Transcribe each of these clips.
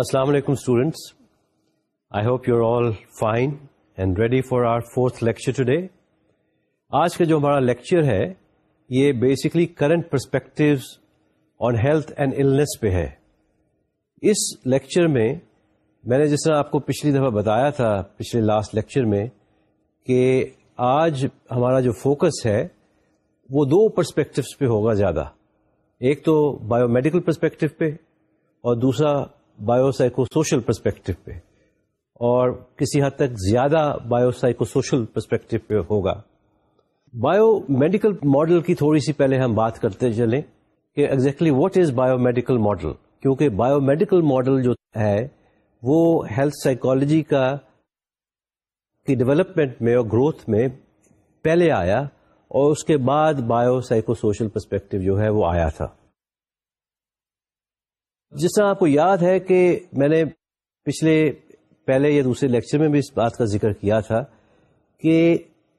السلام علیکم students I hope you are all fine and ready for our fourth lecture today آج کا جو ہمارا لیکچر ہے، یہ basically current perspective on health and illness پہ ہے. اس لیکچر میں میں نے جس طرح آپ کو پچھلی دفعہ بتایا تھا، پچھلے لاسٹ لیکچر میں، کہ آج ہمارا جو فوکس ہے، وہ دو پرسپیکٹوس پہ ہوگا زیادہ. ایک تو بایو میڈیکل پرسپیکٹو پہ اور دوسرا بایو سائیکو سوشل پرسپیکٹو پہ۔ اور کسی حد تک زیادہ بایو سائیکو سوشل پرسپیکٹو پہ ہوگا۔ بایو میڈیکل ماڈل کی تھوڑی سی پہلے ہم بات کرتے چلیں کہ exactly what is biomedical model کیونکہ بایو میڈیکل ماڈل جو ہے، وہ ہیلتھ سائیکولوجی کا کی ڈیولپمنٹ میں اور گروتھ میں پہلے آیا اور اس کے بعد بایو سائیکو سوشل پرسپیکٹو جو ہے وہ آیا تھا۔ جس طرح آپ کو یاد ہے کہ میں نے پچھلے پہلے یا دوسرے لیکچر میں بھی اس بات کا ذکر کیا تھا کہ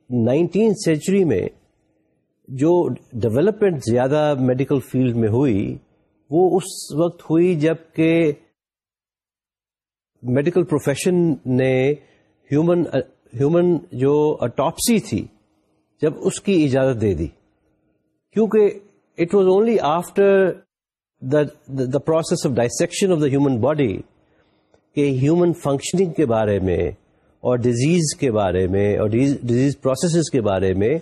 نائنٹین سینچری میں جو ڈیولپمنٹ زیادہ میڈیکل فیلڈ میں ہوئی، وہ اس وقت ہوئی جبکہ میڈیکل پروفیشن نے ہیومن ہیومن جو اٹاپسی تھی، جب اس کی اجازت دے دی۔ کیونکہ it was only after the process of dissection of the human body کہ ہیومن فنکشننگ کے بارے میں اور ڈیزیز کے بارے میں اور ڈیزیز پروسیسز کے بارے میں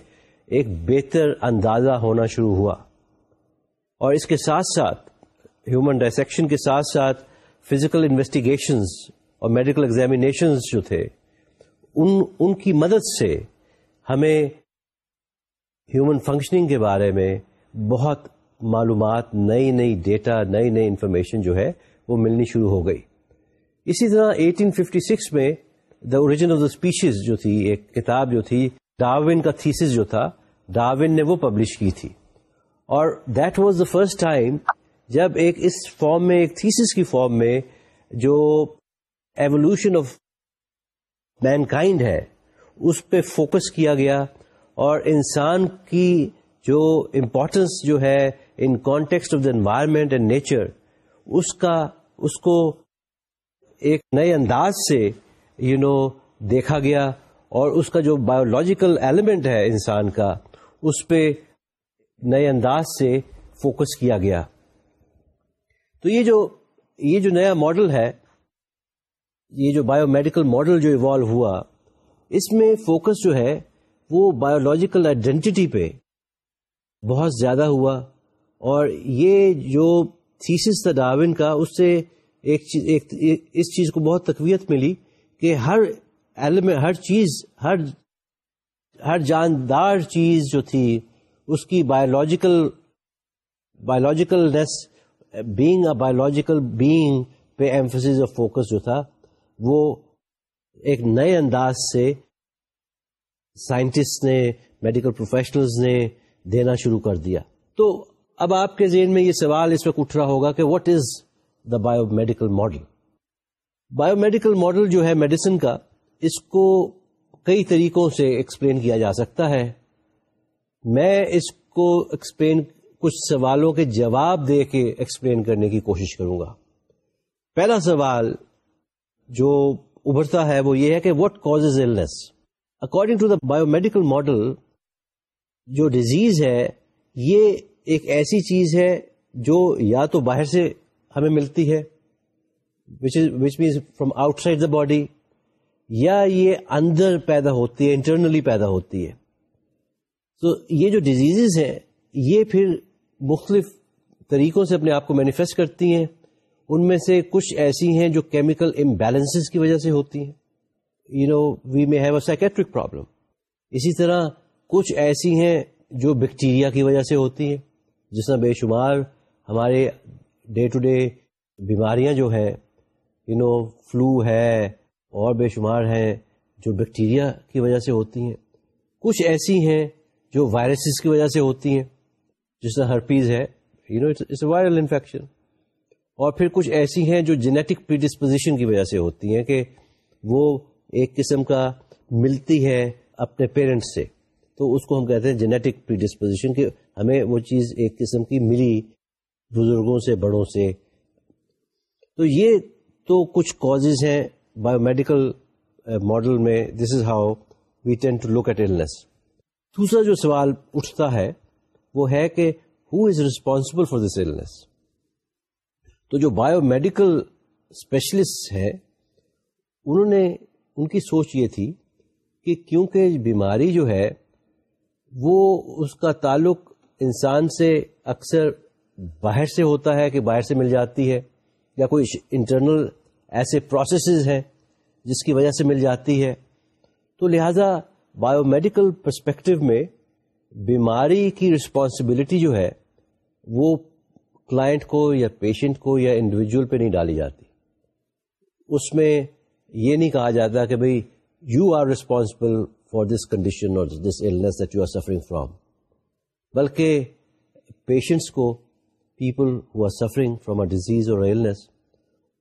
ایک بہتر اندازہ ہونا شروع ہوا اور اس کے ساتھ ساتھ ہیومن ڈائسیکشن کے ساتھ ساتھ فزیکل انویسٹیگیشنز اور میڈیکل ایگزامینیشنز جو تھے ان ان کی مدد سے ہمیں ہیومن فنکشننگ کے بارے میں بہت معلومات، نئی نئی ڈیٹا نئی نئی انفارمیشن جو ہے وہ ملنی شروع ہو گئی۔ اسی طرح 1856 میں the origin of the species جو تھی، ایک کتاب جو تھی ڈاوین کا تھیسس جو تھا ڈاوین نے وہ پبلش کی تھی۔ اور that was the first time جب ایک اس فارم میں، ایک تھیسس کی فارم میں جو ایوولوشن آف مین کائنڈ ہے، اس پہ فوکس کیا گیا۔ اور انسان کی جو امپورٹنس جو ہے in context of the environment and nature اس کا اس کو ایک نئے انداز سے یو you نو know, دیکھا گیا اور اس کا جو بایولوجیکل ایلیمنٹ ہے انسان کا اس پہ نئے انداز سے فوکس کیا گیا تو یہ جو یہ جو نیا ماڈل ہے یہ جو بایو میڈیکل ماڈل جو ایوالو ہوا اس میں فوکس جو ہے وہ بایولوجیکل آئیڈینٹی پہ بہت زیادہ ہوا اور یہ جو تھیسس تھا ڈاون کا، اس سے ایک چیز، ایک، اس چیز کو بہت تقویت ملی کہ ہر ایلیمنٹ ہر چیز، ہر ہر جاندار چیز جو تھی، اس کی biological biologicalness being a biological being پہ ایمفس آف فوکس جو تھا، وہ ایک نئے انداز سے سائنٹسٹ نے میڈیکل پروفیشنلز نے دینا شروع کر دیا۔ تو اب آپ کے ذہن میں یہ سوال اس وقت اٹھ رہا ہوگا کہ what is the biomedical model biomedical model جو ہے میڈیسن کا، اس کو کئی طریقوں سے ایکسپلین کیا جا سکتا ہے۔ میں اس کو ایکسپلین کچھ سوالوں کے جواب دے کے ایکسپلین کرنے کی کوشش کروں گا۔ پہلا سوال جو ابھرتا ہے وہ یہ ہے کہ what cause according to the biomedical model جو ڈیزیز ہے، یہ ایک ایسی چیز ہے جو یا تو باہر سے ہمیں ملتی ہے which means from outside the body یا یہ اندر پیدا ہوتی ہے انٹرنلی پیدا ہوتی ہے۔ تو یہ جو ڈیزیز ہیں، یہ پھر مختلف طریقوں سے اپنے آپ کو مینیفیسٹ کرتی ہیں۔ ان میں سے کچھ ایسی ہیں جو کیمیکل امبیلنس کی وجہ سے ہوتی ہیں۔ You know we may have a psychiatric problem اسی طرح کچھ ایسی ہیں جو بیکٹیریا کی وجہ سے ہوتی ہیں۔ جس طرح بے شمار ہمارے ڈے ٹو ڈے بیماریاں جو ہیں یو نو فلو ہے، اور بے شمار ہیں جو بیکٹیریا کی وجہ سے ہوتی ہیں۔ کچھ ایسی ہیں جو وائرسز کی وجہ سے ہوتی ہیں، جس طرح ہرپیز ہے you know it's viral infection اور پھر کچھ ایسی ہیں جو جینیٹک پریڈسپوزیشن کی وجہ سے ہوتی ہیں کہ وہ ایک قسم کا ملتی ہے اپنے پیرنٹس سے۔ تو اس کو ہم کہتے ہیں جینیٹک پریڈسپوزیشن کہ ہمیں وہ چیز ایک قسم کی ملی بزرگوں سے، بڑوں سے۔ تو یہ تو کچھ کازز ہیں بایو میڈیکل ماڈل میں۔ This is how we tend to look at illness دوسرا جو سوال اٹھتا ہے وہ ہے کہ who is responsible for this illness تو جو بایو میڈیکل اسپیشلسٹ ہیں، انہوں نے، ان کی سوچ یہ تھی کہ کیونکہ بیماری جو ہے وہ اس کا تعلق انسان سے اکثر باہر سے ہوتا ہے کہ باہر سے مل جاتی ہے، یا کوئی انٹرنل ایسے پروسیسز ہیں جس کی وجہ سے مل جاتی ہے۔ تو لہذا بایو میڈیکل پرسپیکٹو میں بیماری کی رسپانسبلٹی جو ہے، وہ کلائنٹ کو یا پیشنٹ کو یا انڈیویجل پہ نہیں ڈالی جاتی۔ اس میں یہ نہیں کہا جاتا کہ بھائی you are responsible for this condition اور this illness that you are suffering from بلکہ پیشنٹس کو people who are suffering from a disease اور ایلنس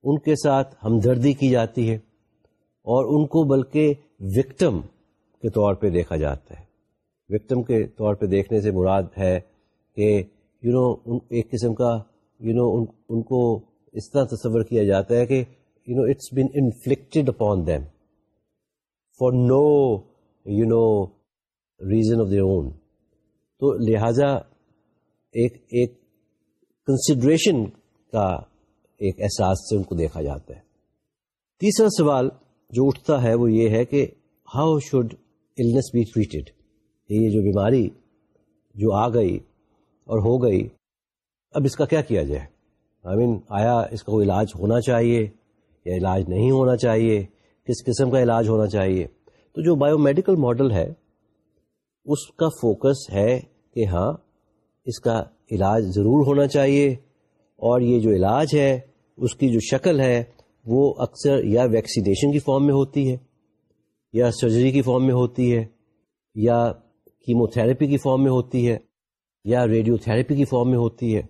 ان کے ساتھ ہمدردی کی جاتی ہے اور ان کو بلکہ وکٹم کے طور پہ دیکھا جاتا ہے وکٹم کے طور پہ دیکھنے سے مراد ہے کہ یو نو ایک قسم کا یو نو ان کو اس طرح تصور کیا جاتا ہے کہ you know it's been inflicted upon them for no you know reason of their own تو لہذا ایک ایک کنسیڈریشن کا ایک احساس سے ان کو دیکھا جاتا ہے۔ تیسرا سوال جو اٹھتا ہے وہ یہ ہے کہ how should illness be treated یہ جو بیماری جو آ گئی اور ہو گئی، اب اس کا کیا کیا جائے؟ آئی مین آیا اس کا کوئی علاج ہونا چاہیے یا علاج نہیں ہونا چاہیے؟ کس قسم کا علاج ہونا چاہیے؟ تو جو بایو میڈیکل ماڈل ہے، اس کا فوکس ہے کہ ہاں اس کا علاج ضرور ہونا چاہیے اور یہ جو علاج ہے، اس کی جو شکل ہے، وہ اکثر یا ویکسینیشن کی فارم میں ہوتی ہے، یا سرجری کی فارم میں ہوتی ہے، یا کیمو تھراپی کی فارم میں ہوتی ہے، یا ریڈیو تھراپی کی فارم میں ہوتی ہے۔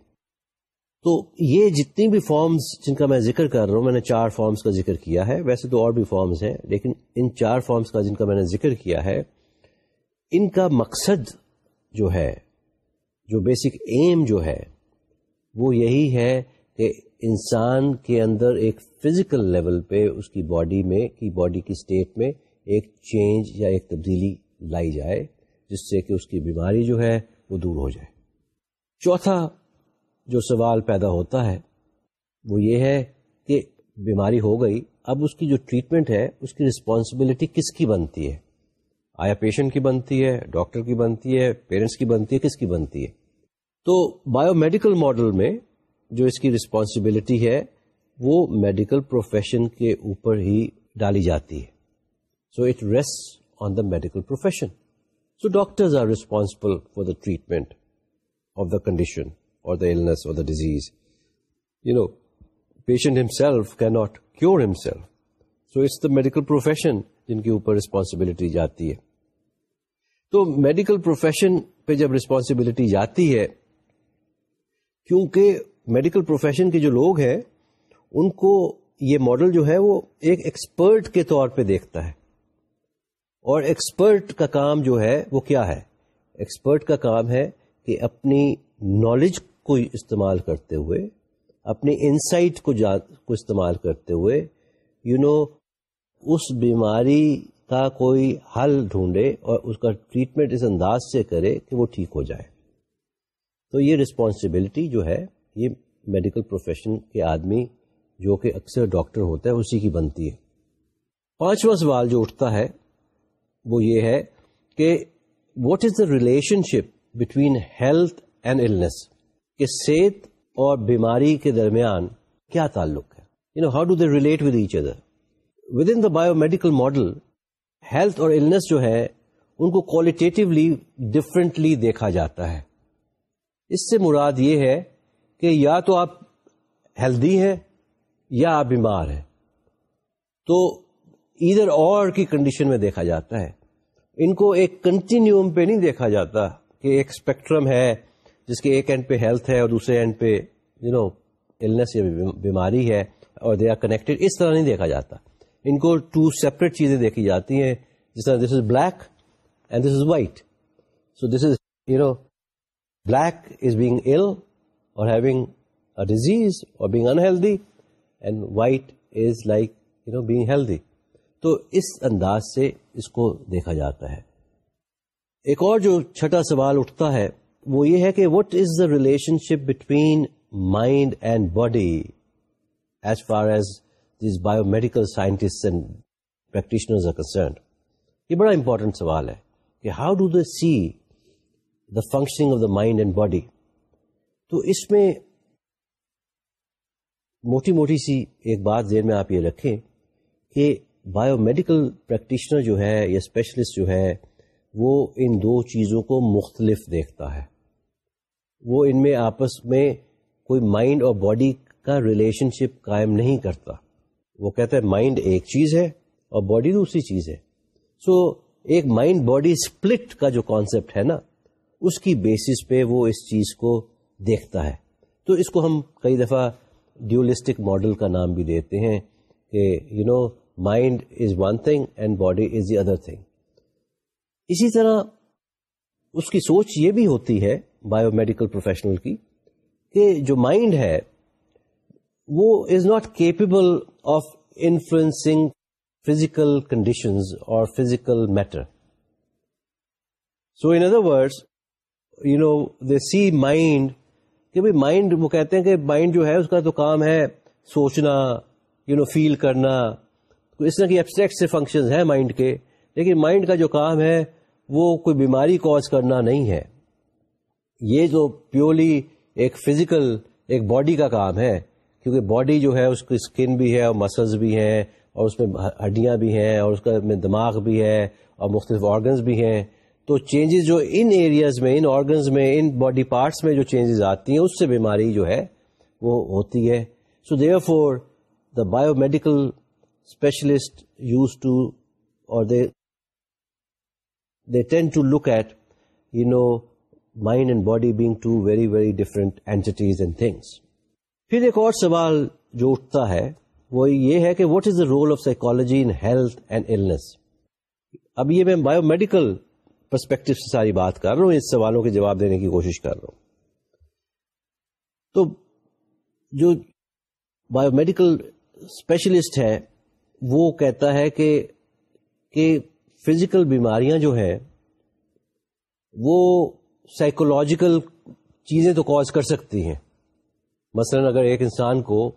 تو یہ جتنی بھی فارمز جن کا میں ذکر کر رہا ہوں، میں نے چار فارمز کا ذکر کیا ہے۔ ویسے تو اور بھی فارمز ہیں، لیکن ان چار فارمز کا جن کا میں نے ذکر کیا ہے، ان کا مقصد جو ہے، جو بیسک ایم جو ہے، وہ یہی ہے کہ انسان کے اندر ایک فزیکل لیول پہ اس کی باڈی میں، کی باڈی کی اسٹیٹ میں ایک چینج یا ایک تبدیلی لائی جائے، جس سے کہ اس کی بیماری جو ہے وہ دور ہو جائے۔ چوتھا جو سوال پیدا ہوتا ہے، وہ یہ ہے کہ بیماری ہو گئی، اب اس کی جو ٹریٹمنٹ ہے، اس کی رسپانسبلٹی کس کی بنتی ہے؟ آیا پیشنٹ کی بنتی ہے ڈاکٹر کی بنتی ہے پیرنٹس کی بنتی ہے، کس کی بنتی ہے؟ تو بایو میڈیکل ماڈل میں جو اس کی رسپانسبلٹی ہے، وہ میڈیکل پروفیشن کے اوپر ہی ڈالی جاتی ہے۔ So it rest on the medical profession so doctors are responsible for the treatment of the condition اور دا ایلنس اور the disease you know patient himself کی not cure himself so it's the medical profession جن کے اوپر responsibility جاتی ہے تو medical profession پہ جب ریسپانسبلٹی جاتی ہے، کیونکہ میڈیکل پروفیشن کے جو لوگ ہیں، ان کو یہ ماڈل جو ہے وہ ایک ایکسپرٹ کے طور پہ دیکھتا ہے۔ اور ایکسپرٹ کا کام جو ہے وہ کیا ہے؟ ایکسپرٹ کا کام ہے کہ اپنی نالج کو استعمال کرتے ہوئے اپنی انسائٹ کو کو استعمال کرتے ہوئے یو you نو know, اس بیماری کا کوئی حل ڈھونڈے اور اس کا ٹریٹمنٹ اس انداز سے کرے کہ وہ ٹھیک ہو جائے۔ تو یہ رسپانسبلٹی جو ہے یہ میڈیکل پروفیشن کے آدمی جو کہ اکثر ڈاکٹر ہوتا ہے اسی کی بنتی ہے۔ پانچواں سوال جو اٹھتا ہے وہ یہ ہے کہ what is the relationship between health and illness کہ صحت اور بیماری کے درمیان کیا تعلق ہے؟ You know how do they relate with each other with in the biomedical model health اور النس جو ہے، ان کو کوالٹیٹیولی ڈفرینٹلی دیکھا جاتا ہے۔ اس سے مراد یہ ہے کہ یا تو آپ ہیلدی ہیں یا آپ بیمار ہیں۔ تو ادھر اور کی کنڈیشن میں دیکھا جاتا ہے۔ ان کو ایک کنٹینیوم پہ نہیں دیکھا جاتا کہ ایک اسپیکٹرم ہے جس کے ایک اینڈ پہ ہیلتھ ہے اور دوسرے اینڈ پہ یو نو النس یا بیماری ہے اور دے آر کنیکٹڈ اس طرح نہیں دیکھا جاتا۔ ان کو ٹو سیپریٹ چیزیں دیکھی جاتی ہیں، جس طرح this is black and this is white so this is you know black is being ill اور ہیونگ ڈیزیز اور being unhealthy and white is like you know being healthy تو اس انداز سے اس کو دیکھا جاتا ہے۔ ایک اور جو چھٹا سوال اٹھتا ہے وہ یہ ہے کہ what is the relationship between mind and body as far as these biomedical scientist and practitioners are concerned یہ بڑا امپورٹنٹ سوال ہے کہ how do the see the functioning of the mind and body تو اس میں موٹی موٹی سی ایک بات ذہن میں آپ یہ رکھیں کہ بایو میڈیکل پریکٹیشنر جو ہے یا اسپیشلسٹ جو ہے وہ ان دو چیزوں کو مختلف دیکھتا ہے۔ وہ ان میں آپس میں کوئی مائنڈ اور باڈی کا ریلیشن شپ قائم نہیں کرتا۔ وہ کہتا ہے مائنڈ ایک چیز ہے اور باڈی دوسری چیز ہے۔ سو so, ایک مائنڈ باڈی اسپلٹ کا جو کانسیپٹ ہے نا اس کی بیسس پہ وہ اس چیز کو دیکھتا ہے۔ تو اس کو ہم کئی دفعہ ڈیولسٹک ماڈل کا نام بھی دیتے ہیں کہ you know mind is one thing and body is the other thing اسی طرح اس کی سوچ یہ بھی ہوتی ہے بایو میڈیکل پروفیشنل کی کہ جو مائنڈ ہے وہ is not capable of influencing physical conditions اور physical matter so in other words you know they see mind کہ بھائی مائنڈ وہ کہتے ہیں کہ مائنڈ جو ہے اس کا تو کام ہے سوچنا یو نو فیل کرنا. اس طرح کی ایبسٹریکٹ سے فنکشن ہیں مائنڈ کے لیکن مائنڈ کا جو کام ہے وہ کوئی بیماری کوز کرنا نہیں ہے۔ یہ جو پیورلی ایک فزیکل ایک باڈی کا کام ہے، کیونکہ باڈی جو ہے، اس کی اسکن بھی ہے اور مسلز بھی ہیں، اور اس میں ہڈیاں بھی ہیں، اور اس کا میں دماغ بھی ہے، اور مختلف آرگنز بھی ہیں۔ تو چینجز جو ان ایریاز میں ان آرگنز میں ان باڈی پارٹس میں جو چینجز آتی ہیں، اس سے بیماری جو ہے، وہ ہوتی ہے۔ So therefore the biomedical specialist use to or they they tend to look at you know mind and body being two very very different entities and things پھر ایک اور سوال جو اٹھتا ہے، وہ یہ ہے کہ what is the role of psychology in health and illness اب یہ میں بایو میڈیکل پرسپیکٹو سے ساری بات کر رہا ہوں، اس سوالوں کے جواب دینے کی کوشش کر رہا ہوں۔ تو جو بایو میڈیکل اسپیشلسٹ ہے، وہ کہتا ہے کہ کہ فزیکل بیماریاں جو ہیں، وہ سائیکولوجیکل چیزیں تو کاز کر سکتی ہیں۔ مثلا اگر ایک انسان کو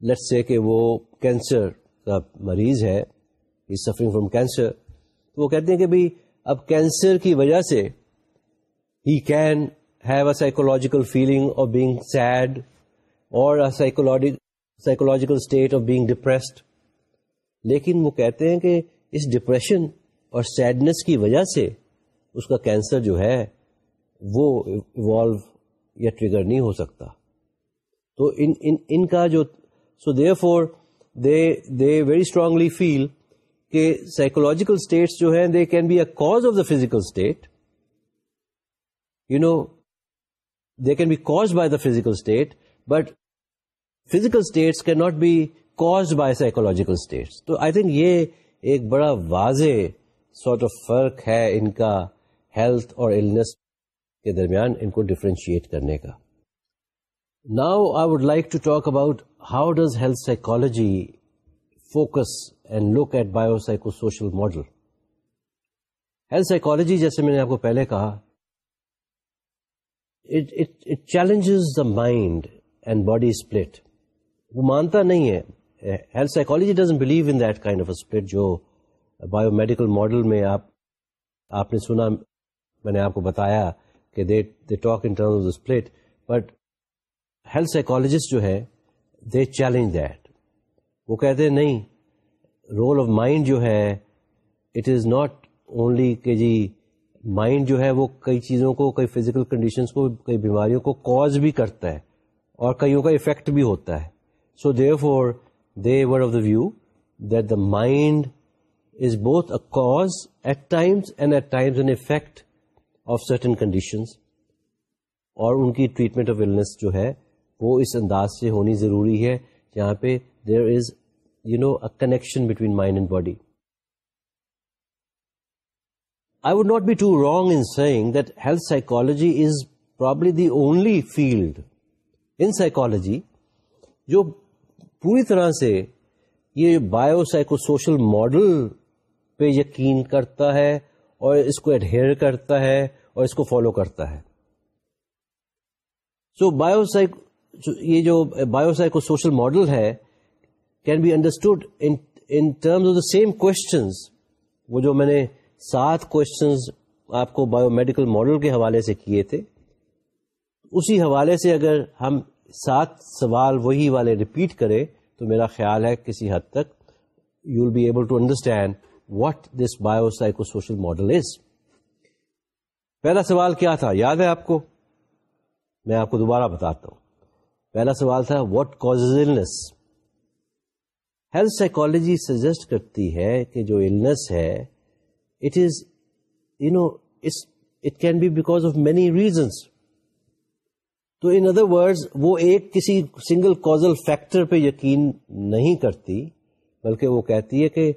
لٹ سے کہ وہ کینسر کا مریض ہے سفرنگ فرام کینسر تو وہ کہتے ہیں کہ بھائی اب کینسر کی وجہ سے he can have a psychological feeling of being sad اور psychological state of being depressed لیکن وہ کہتے ہیں کہ اس ڈپریشن اور سیڈنس کی وجہ سے اس کا کینسر جو ہے وہ ایوالو یا ٹریگر نہیں ہو سکتا۔ تو ان ان, ان کا جو so therefore they they very strongly feel کہ سائیکولوجیکل اسٹیٹس جو ہیں they can be a cause of the physical state you know they can be cause by the physical state but physical states can not be cause by psychological states تو I think یہ ایک بڑا واضح sort of فرق ہے ان کا health اور illness کے درمیان ان کو ڈفرینشیٹ کرنے کا۔ Now I would like to talk about how does health psychology focus and look at biopsychosocial model health psychology جیسے میں نے آپ کو پہلے کہا challenges the mind and body split وہ مانتا نہیں ہے۔ Health psychology doesn't believe in that kind of split جو بایو میڈیکل ماڈل میں آپ آپ نے سنا، میں نے آپ کو بتایا کہ they they talk in terms of split but health psychologist جو ہے دے چیلنج دیٹ وہ کہتے ہیں، نہیں رول آف مائنڈ جو ہے اٹ از ناٹ اونلی کہ جی مائنڈ جو ہے وہ کئی چیزوں کو، کئی فزیکل کنڈیشنز کو، کئی بیماریوں کو کاز بھی کرتا ہے اور کئیوں کا افیکٹ بھی ہوتا ہے. So therefore they are of the view that the mind is both a cause at times and at times an effect of certain conditions اور ان کی ٹریٹمنٹ آف النس جو ہے وہ اس انداز سے ہونی ضروری ہے جہاں پہ there is you know a connection between mind and body I would not be too wrong in saying that health psychology is probably the only field in psychology جو پوری طرح سے یہ بایو سائیکو سوشل ماڈل پہ یقین کرتا ہے اور اس کو ایڈہر کرتا ہے اور اس کو فالو کرتا ہے۔ سو بایو سائیک یہ جو بایو سائیکو سوشل ماڈل ہے can be understood in terms of the same questions وہ جو میں نے سات کوشچنز آپ کو بایو میڈیکل ماڈل کے حوالے سے کیے تھے، اسی حوالے سے اگر ہم سات سوال وہی والے ریپیٹ کریں تو میرا خیال ہے کسی حد تک you will be able to understand what this biopsychosocial model is پہلا سوال کیا تھا؟ یاد ہے آپ کو؟ میں آپ کو دوبارہ بتاتا ہوں۔ پہلا سوال تھا what cause illness health psychology suggest کرتی ہے کہ جو النس ہے it is you know it can be because of many reasons تو ان ادر ورڈ وہ ایک کسی سنگل کوزل فیکٹر پہ یقین نہیں کرتی، بلکہ وہ کہتی ہے کہ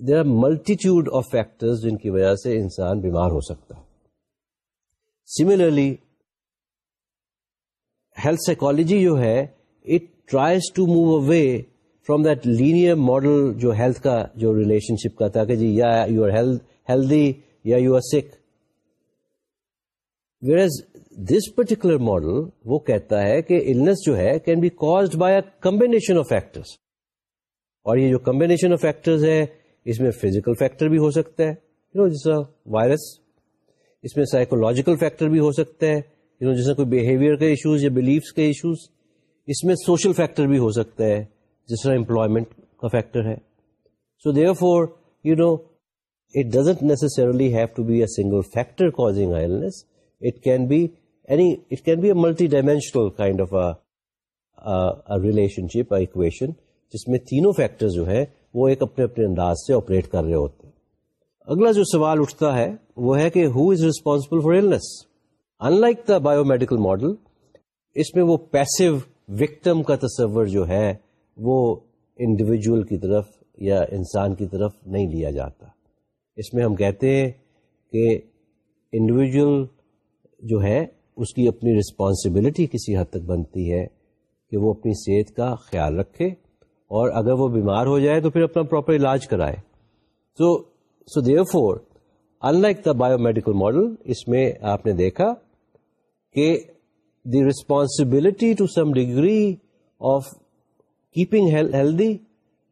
there are multitude of factor جن کی وجہ سے انسان بیمار ہو سکتا ہے۔ سملرلی ہیلتھ سائیکولوجی جو ہے it tries to move away from that linear model جو ہیلتھ کا، جو ریلیشن شپ کا تھا کہ جی یا یو آر ہیلدی یا you are sick where this particular model وہ کہتا ہے کہ النس جو ہے can be caused by a combination of factors اور یہ جو کمبینیشن آف فیکٹرز ہے، اس میں فزیکل فیکٹر بھی ہو سکتا ہے. یو نو جیسا وائرس اس میں سائیکولوجیکل فیکٹر بھی ہو سکتا ہے. یو نو جیسا کوئی بہیویئر کے ایشوز یا بلیفس کے ایشوز اس میں سوشل فیکٹر بھی ہو سکتا ہے. جس طرح امپلائمنٹ کا فیکٹر ہے. So therefore you know it doesn't necessarily have to be a single factor causing illness it can be any it can be a multidimensional kind of relationship equation جس میں تینوں فیکٹر جو ہے وہ ایک اپنے اپنے انداز سے آپریٹ کر رہے ہوتے ہیں۔ اگلا جو سوال اٹھتا ہے وہ ہے کہ who is responsible for illness in like the biomedical model اس میں وہ پیسو وکٹم کا تصور جو ہے وہ انڈیویجل کی طرف یا انسان کی طرف نہیں لیا جاتا۔ اس میں ہم کہتے ہیں کہ انڈیویجل جو ہے اس کی اپنی رسپانسبلٹی کسی حد تک بنتی ہے کہ وہ اپنی صحت کا خیال رکھے اور اگر وہ بیمار ہو جائے تو پھر اپنا پراپر علاج کرائے۔ So so therefore in like the biomedical model اس میں آپ نے دیکھا کہ the responsibility to some degree of keeping healthy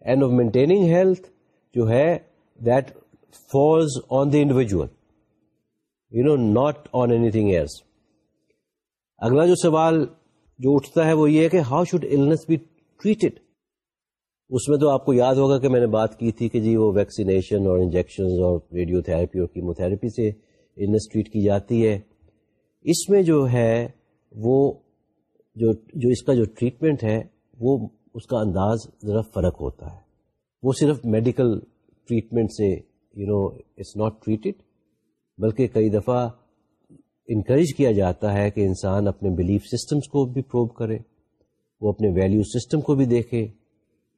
and of maintaining health جو ہے that falls on the individual you know not on anything years اگلا جو سوال جو اٹھتا ہے وہ یہ ہے کہ how should illness be treated اس میں تو آپ کو یاد ہوگا کہ میں نے بات کی تھی کہ جی وہ ویکسینیشن اور انجیکشن اور ریڈیو تھراپی اور کیمو تھراپی سے النس ٹریٹ کی جاتی ہے. اس میں جو ہے وہ جو جو اس کا جو ٹریٹمنٹ ہے وہ اس کا انداز ذرا فرق ہوتا ہے. وہ صرف میڈیکل ٹریٹمنٹ سے you know it's not treated بلکہ کئی دفعہ انکریج کیا جاتا ہے کہ انسان اپنے بلیف سسٹمس کو بھی پروو کرے وہ اپنے ویلیو سسٹم کو بھی دیکھے۔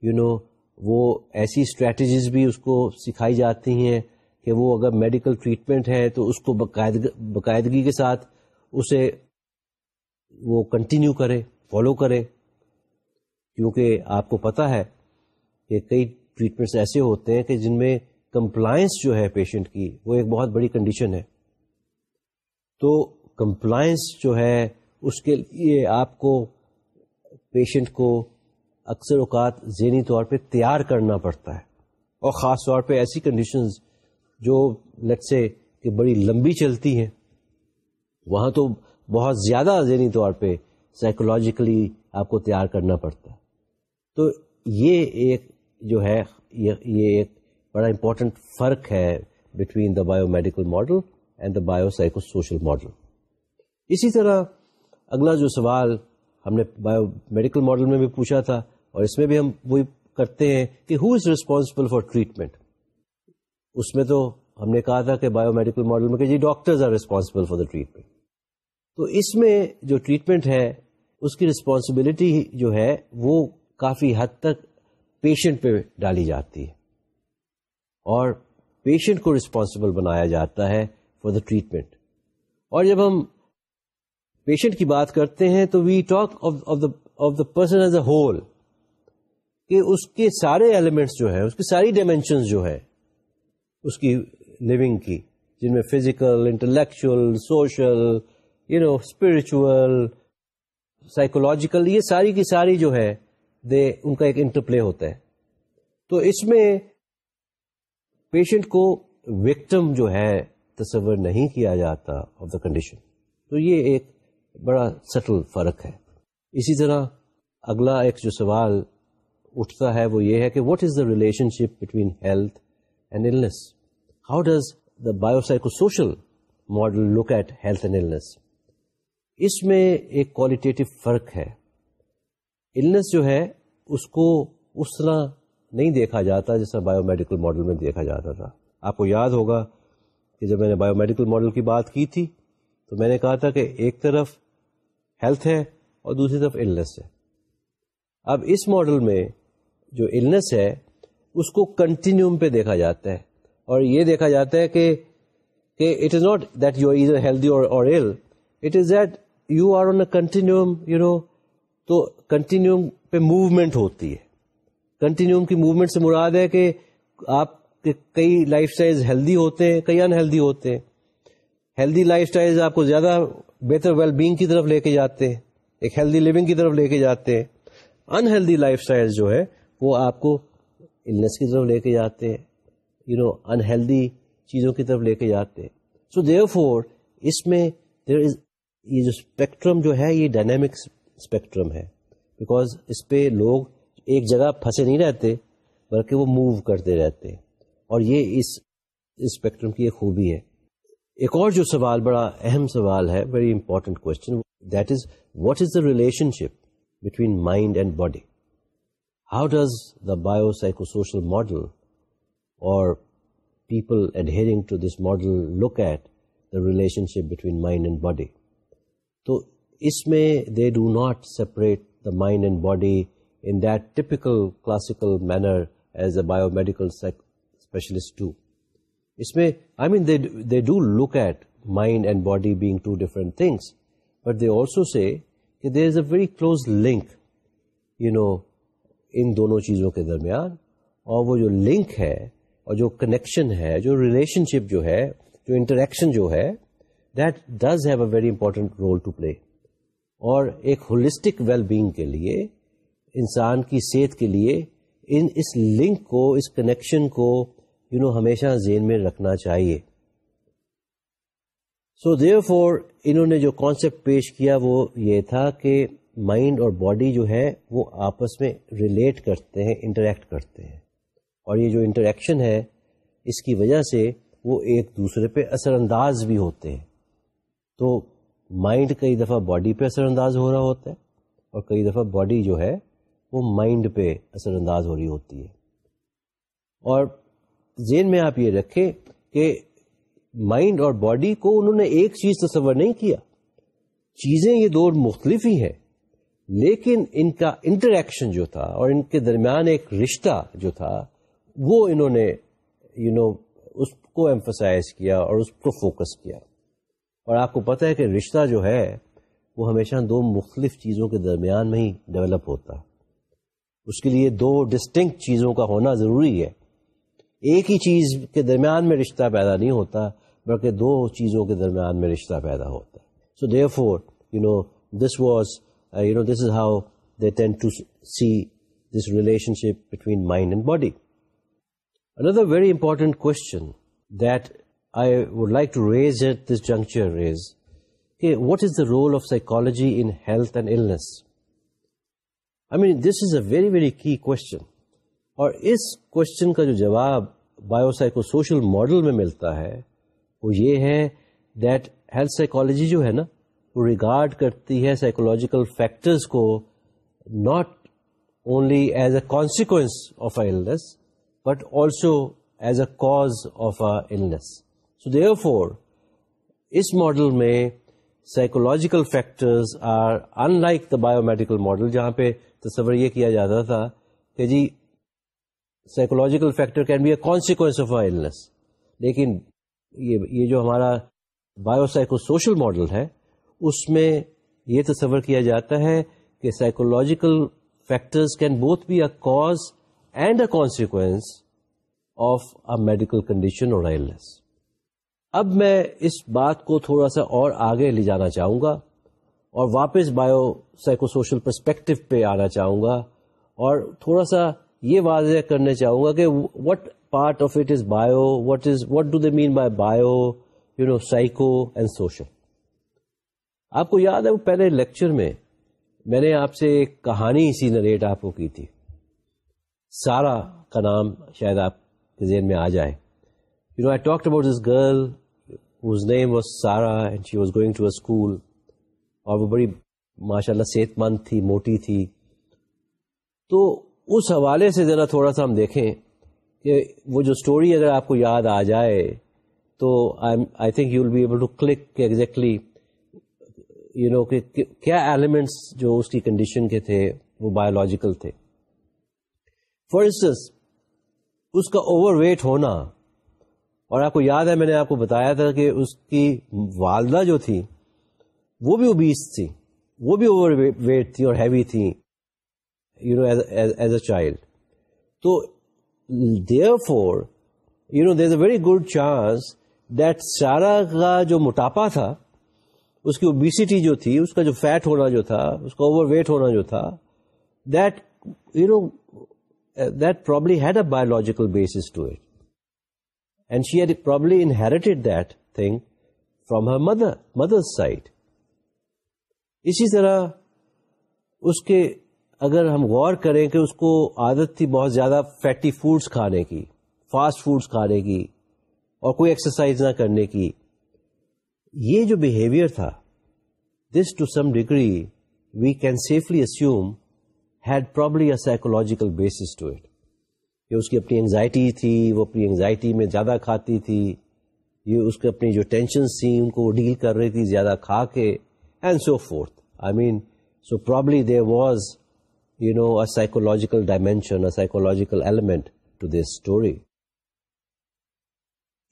یو you نو know, وہ ایسی اسٹریٹجیز بھی اس کو سکھائی جاتی ہیں کہ وہ اگر میڈیکل ٹریٹمنٹ ہے تو اس کو باقاعدگی کے ساتھ اسے وہ کنٹینیو کرے فالو کرے۔ کیونکہ آپ کو پتا ہے کہ کئی ٹریٹمنٹس ایسے ہوتے ہیں کہ جن میں کمپلائنس جو ہے پیشنٹ کی وہ ایک بہت بڑی کنڈیشن ہے۔ تو کمپلائنس جو ہے، اس کے لیے آپ کو پیشنٹ کو اکثر اوقات ذہنی طور پہ تیار کرنا پڑتا ہے۔ اور خاص طور پہ ایسی کنڈیشنز جو لٹ سے کہ بڑی لمبی چلتی ہیں۔ وہاں تو بہت زیادہ ذہنی طور پہ سائیکولوجیکلی آپ کو تیار کرنا پڑتا ہے۔ تو یہ ایک جو ہے، یہ ایک بڑا امپورٹنٹ فرق ہے between the biomedical model and the biopsychosocial model اسی طرح اگلا جو سوال ہم نے بایو میڈیکل ماڈل میں بھی پوچھا تھا اور اس میں بھی ہم وہی کرتے ہیں کہ who is responsible for treatment اس میں تو ہم نے کہا تھا کہ بایو میڈیکل ماڈل میں کہ جی doctors are responsible for the treatment تو اس میں جو ٹریٹمنٹ ہے، اس کی ریسپانسبلٹی جو ہے، وہ کافی حد تک پیشنٹ پہ ڈالی جاتی ہے اور پیشنٹ کو ریسپانسبل بنایا جاتا ہے فار دا ٹریٹمنٹ اور جب ہم پیشنٹ کی بات کرتے ہیں تو we talk of the person as a whole کہ اس کے سارے ایلیمنٹس جو ہے اس کی ساری ڈائمینشنز جو ہے اس کی لیونگ کی، جن میں physical intellectual social you know spiritual psychological یہ ساری کی ساری جو ہے دے ان کا ایک انٹرپلے ہوتا ہے. تو اس میں پیشنٹ کو وکٹم جو ہے تصور نہیں کیا جاتا آف دا کنڈیشن تو یہ ایک بڑا سٹل فرق ہے۔ اسی طرح اگلا ایک جو سوال اٹھتا ہے وہ یہ ہے کہ what is the relationship between health and illness how does the biopsychosocial model look at health and illness اس میں ایک کوالٹیٹو فرق ہے۔ النس جو ہے اس کو اس طرح نہیں دیکھا جاتا جیسا بایو میڈیکل ماڈل میں دیکھا جاتا تھا۔ آپ کو یاد ہوگا کہ جب میں نے بایو میڈیکل ماڈل کی بات کی تھی تو میں نے کہا تھا کہ ایک طرف ہیلتھ ہے اور دوسری طرف النس ہے۔ اب اس ماڈل میں جو النس ہے، اس کو کنٹینیوم پہ دیکھا جاتا ہے۔ اور یہ دیکھا جاتا ہے کہ it is not that you are healthy or ill it is that you are on a continuum you know تو کنٹینیوم پہ موومنٹ ہوتی ہے۔ کنٹینیوم کی موومنٹ سے مراد ہے کہ آپ کے کئی لائف اسٹائل ہیلدی ہوتے ہیں، کئی انہیلدی ہوتے ہیں۔ ہیلدی لائف اسٹائل آپ کو زیادہ بہتر ویل بینگ کی طرف لے کے جاتے ہیں، ایک ہیلدی لیونگ کی طرف لے کے جاتے ہیں۔ انہیلدی لائف اسٹائل جو ہے وہ آپ کو النس کی طرف لے کے جاتے ہیں یو نو انہیلدی چیزوں کی طرف لے کے جاتے ہیں۔ سو دیو فور اس میں دیر از یہ جو اسپیکٹرم جو ہے، یہ ڈائنامک اسپیکٹرم ہے۔ بیکاز اس پہ لوگ ایک جگہ پھنسے نہیں رہتے، بلکہ وہ موو کرتے رہتے اور یہ اس اسپیکٹرم کی ایک خوبی ہے۔ ایک اور جو سوال، بڑا اہم سوال ہے very important question that is what is the relationship between mind and body how does the biopsychosocial model اور people adhering to this model look at the relationship between mind and body تو اس میں they do not separate the mind and body in that typical classical manner as a biomedical specialist too. I mean, they do look at mind and body being two different things, but they also say that there is a very close link, in dono cheezon ke darmiyan, اور وہ جو link ہے اور جو connection ہے جو relation شپ جو ہے جو انٹریکشن جو ہے that does have a very important role to play اور ایک ہولسٹک ویل بینگ کے لیے انسان کی صحت کے لیے ان اس لنک کو اس کنیکشن کو یو نو ہمیشہ ذہن میں رکھنا چاہیے۔ سو دیو فور انہوں نے جو کانسیپٹ پیش کیا وہ یہ تھا کہ مائنڈ اور باڈی جو ہے وہ آپس میں ریلیٹ کرتے ہیں انٹریکٹ کرتے ہیں۔ اور یہ جو انٹریکشن ہے، اس کی وجہ سے وہ ایک دوسرے پہ اثر انداز بھی ہوتے ہیں۔ تو مائنڈ کئی دفعہ باڈی پہ اثر انداز ہو رہا ہوتا ہے اور کئی دفعہ باڈی جو ہے وہ مائنڈ پہ اثر انداز ہو رہی ہوتی ہے۔ اور ذہن میں آپ یہ رکھیں کہ مائنڈ اور باڈی کو انہوں نے ایک چیز تصور نہیں کیا۔ چیزیں یہ دو مختلف ہی ہیں لیکن ان کا انٹریکشن جو تھا اور ان کے درمیان ایک رشتہ جو تھا وہ انہوں نے یو you نو know, اس کو ایمفسائز کیا اور اس کو فوکس کیا۔ اور آپ کو پتہ ہے کہ رشتہ جو ہے وہ ہمیشہ دو مختلف چیزوں کے درمیان میں ہی ڈیولپ ہوتا۔ ہے اس کے لیے دو ڈسٹنکٹ چیزوں کا ہونا ضروری ہے۔ ایک ہی چیز کے درمیان میں رشتہ پیدا نہیں ہوتا، بلکہ دو چیزوں کے درمیان میں رشتہ پیدا ہوتا ہے۔ So therefore you know this was you know this is how they tend to see this relationship between mind and body another very important question that I would like to raise at this juncture raise کہ what is the role of psychology in health and illness I mean this is a very very key question اور اس question کا جو جواب bio psycho social model میں ملتا ہے، وہ یہ ہے دیٹ ہیلتھ سائیکالوجی جو ہے نا، وہ ریگارڈ کرتی ہے سائیکولوجیکل فیکٹرز کو not only as a consequence of a illness but also as a cause of illness so therefore us model میں psychological factors are unlike the biomedical model جہاں پہ تصور یہ کیا جاتا تھا کہ جی psychological factor can be a consequence of illness لیکن یہ یہ جو ہمارا بایو سائیکو سوشل ماڈل ہے اس میں یہ تصور کیا جاتا ہے کہ psychological factors can both be a cause and a consequence of a medical condition or illness. اب میں اس بات کو تھوڑا سا اور آگے لے جانا چاہوں گا اور واپس بایو سائیکو سوشل پرسپیکٹو پہ آنا چاہوں گا اور تھوڑا سا یہ واضح کرنے چاہوں گا کہ what part of it is bio what is what do they mean by bio you know psycho and social آپ کو یاد ہے وہ پہلے لیکچر میں میں نے آپ سے ایک کہانی اسی نریٹ آپ کو کی تھی۔ سارا کا نام شاید آپ کے ذہن میں آ جائے۔ You know I talk about this girl whose name was Sara and she was going to a school اور وہ بڑی ماشاء اللہ صحت مند تھی، موٹی تھی۔ تو اس حوالے سے ذرا تھوڑا سا ہم دیکھیں کہ وہ جو اسٹوری اگر آپ کو یاد آ جائے تو I think you will be able to click exactly you know کہ کیا ایلیمنٹس جو اس کی کنڈیشن کے تھے وہ بایولوجیکل تھے. فار انسٹنس اس کا اوور ویٹ ہونا اور آپ کو یاد ہے میں نے آپ کو بتایا تھا کہ اس کی والدہ جو تھی وہ بھی اوبیس تھی، وہ بھی اوور ویٹ تھی اور ہیوی تھی. You know as a child تو therefore you know there a very good chance that Sara کا جو موٹاپا تھا اس کی اوبیسٹی جو تھی اس کا جو فیٹ ہونا جو تھا اس کا اوور ویٹ ہونا جو تھا that you know that probably had a biological basis to it and she had probably inherited that thing from her mother mother side اسی طرح اس کے اگر ہم غور کریں کہ اس کو عادت تھی بہت زیادہ فیٹی فوڈس کھانے کی فاسٹ فوڈس کھانے کی اور کوئی ایکسرسائز نہ کرنے کی۔ یہ جو بہیویئر تھا this to some degree we can safely assume had probably a psychological basis to it کہ اس کی اپنی انگزائٹی تھی، وہ اپنی انگزائٹی میں زیادہ کھاتی تھی، یہ اس کے اپنی جو ٹینشنس تھیں، ان کو وہ ڈیل کر رہی تھی زیادہ کھا کے and so forth I mean so probably there was you know a psychological dimension a psychological element to this story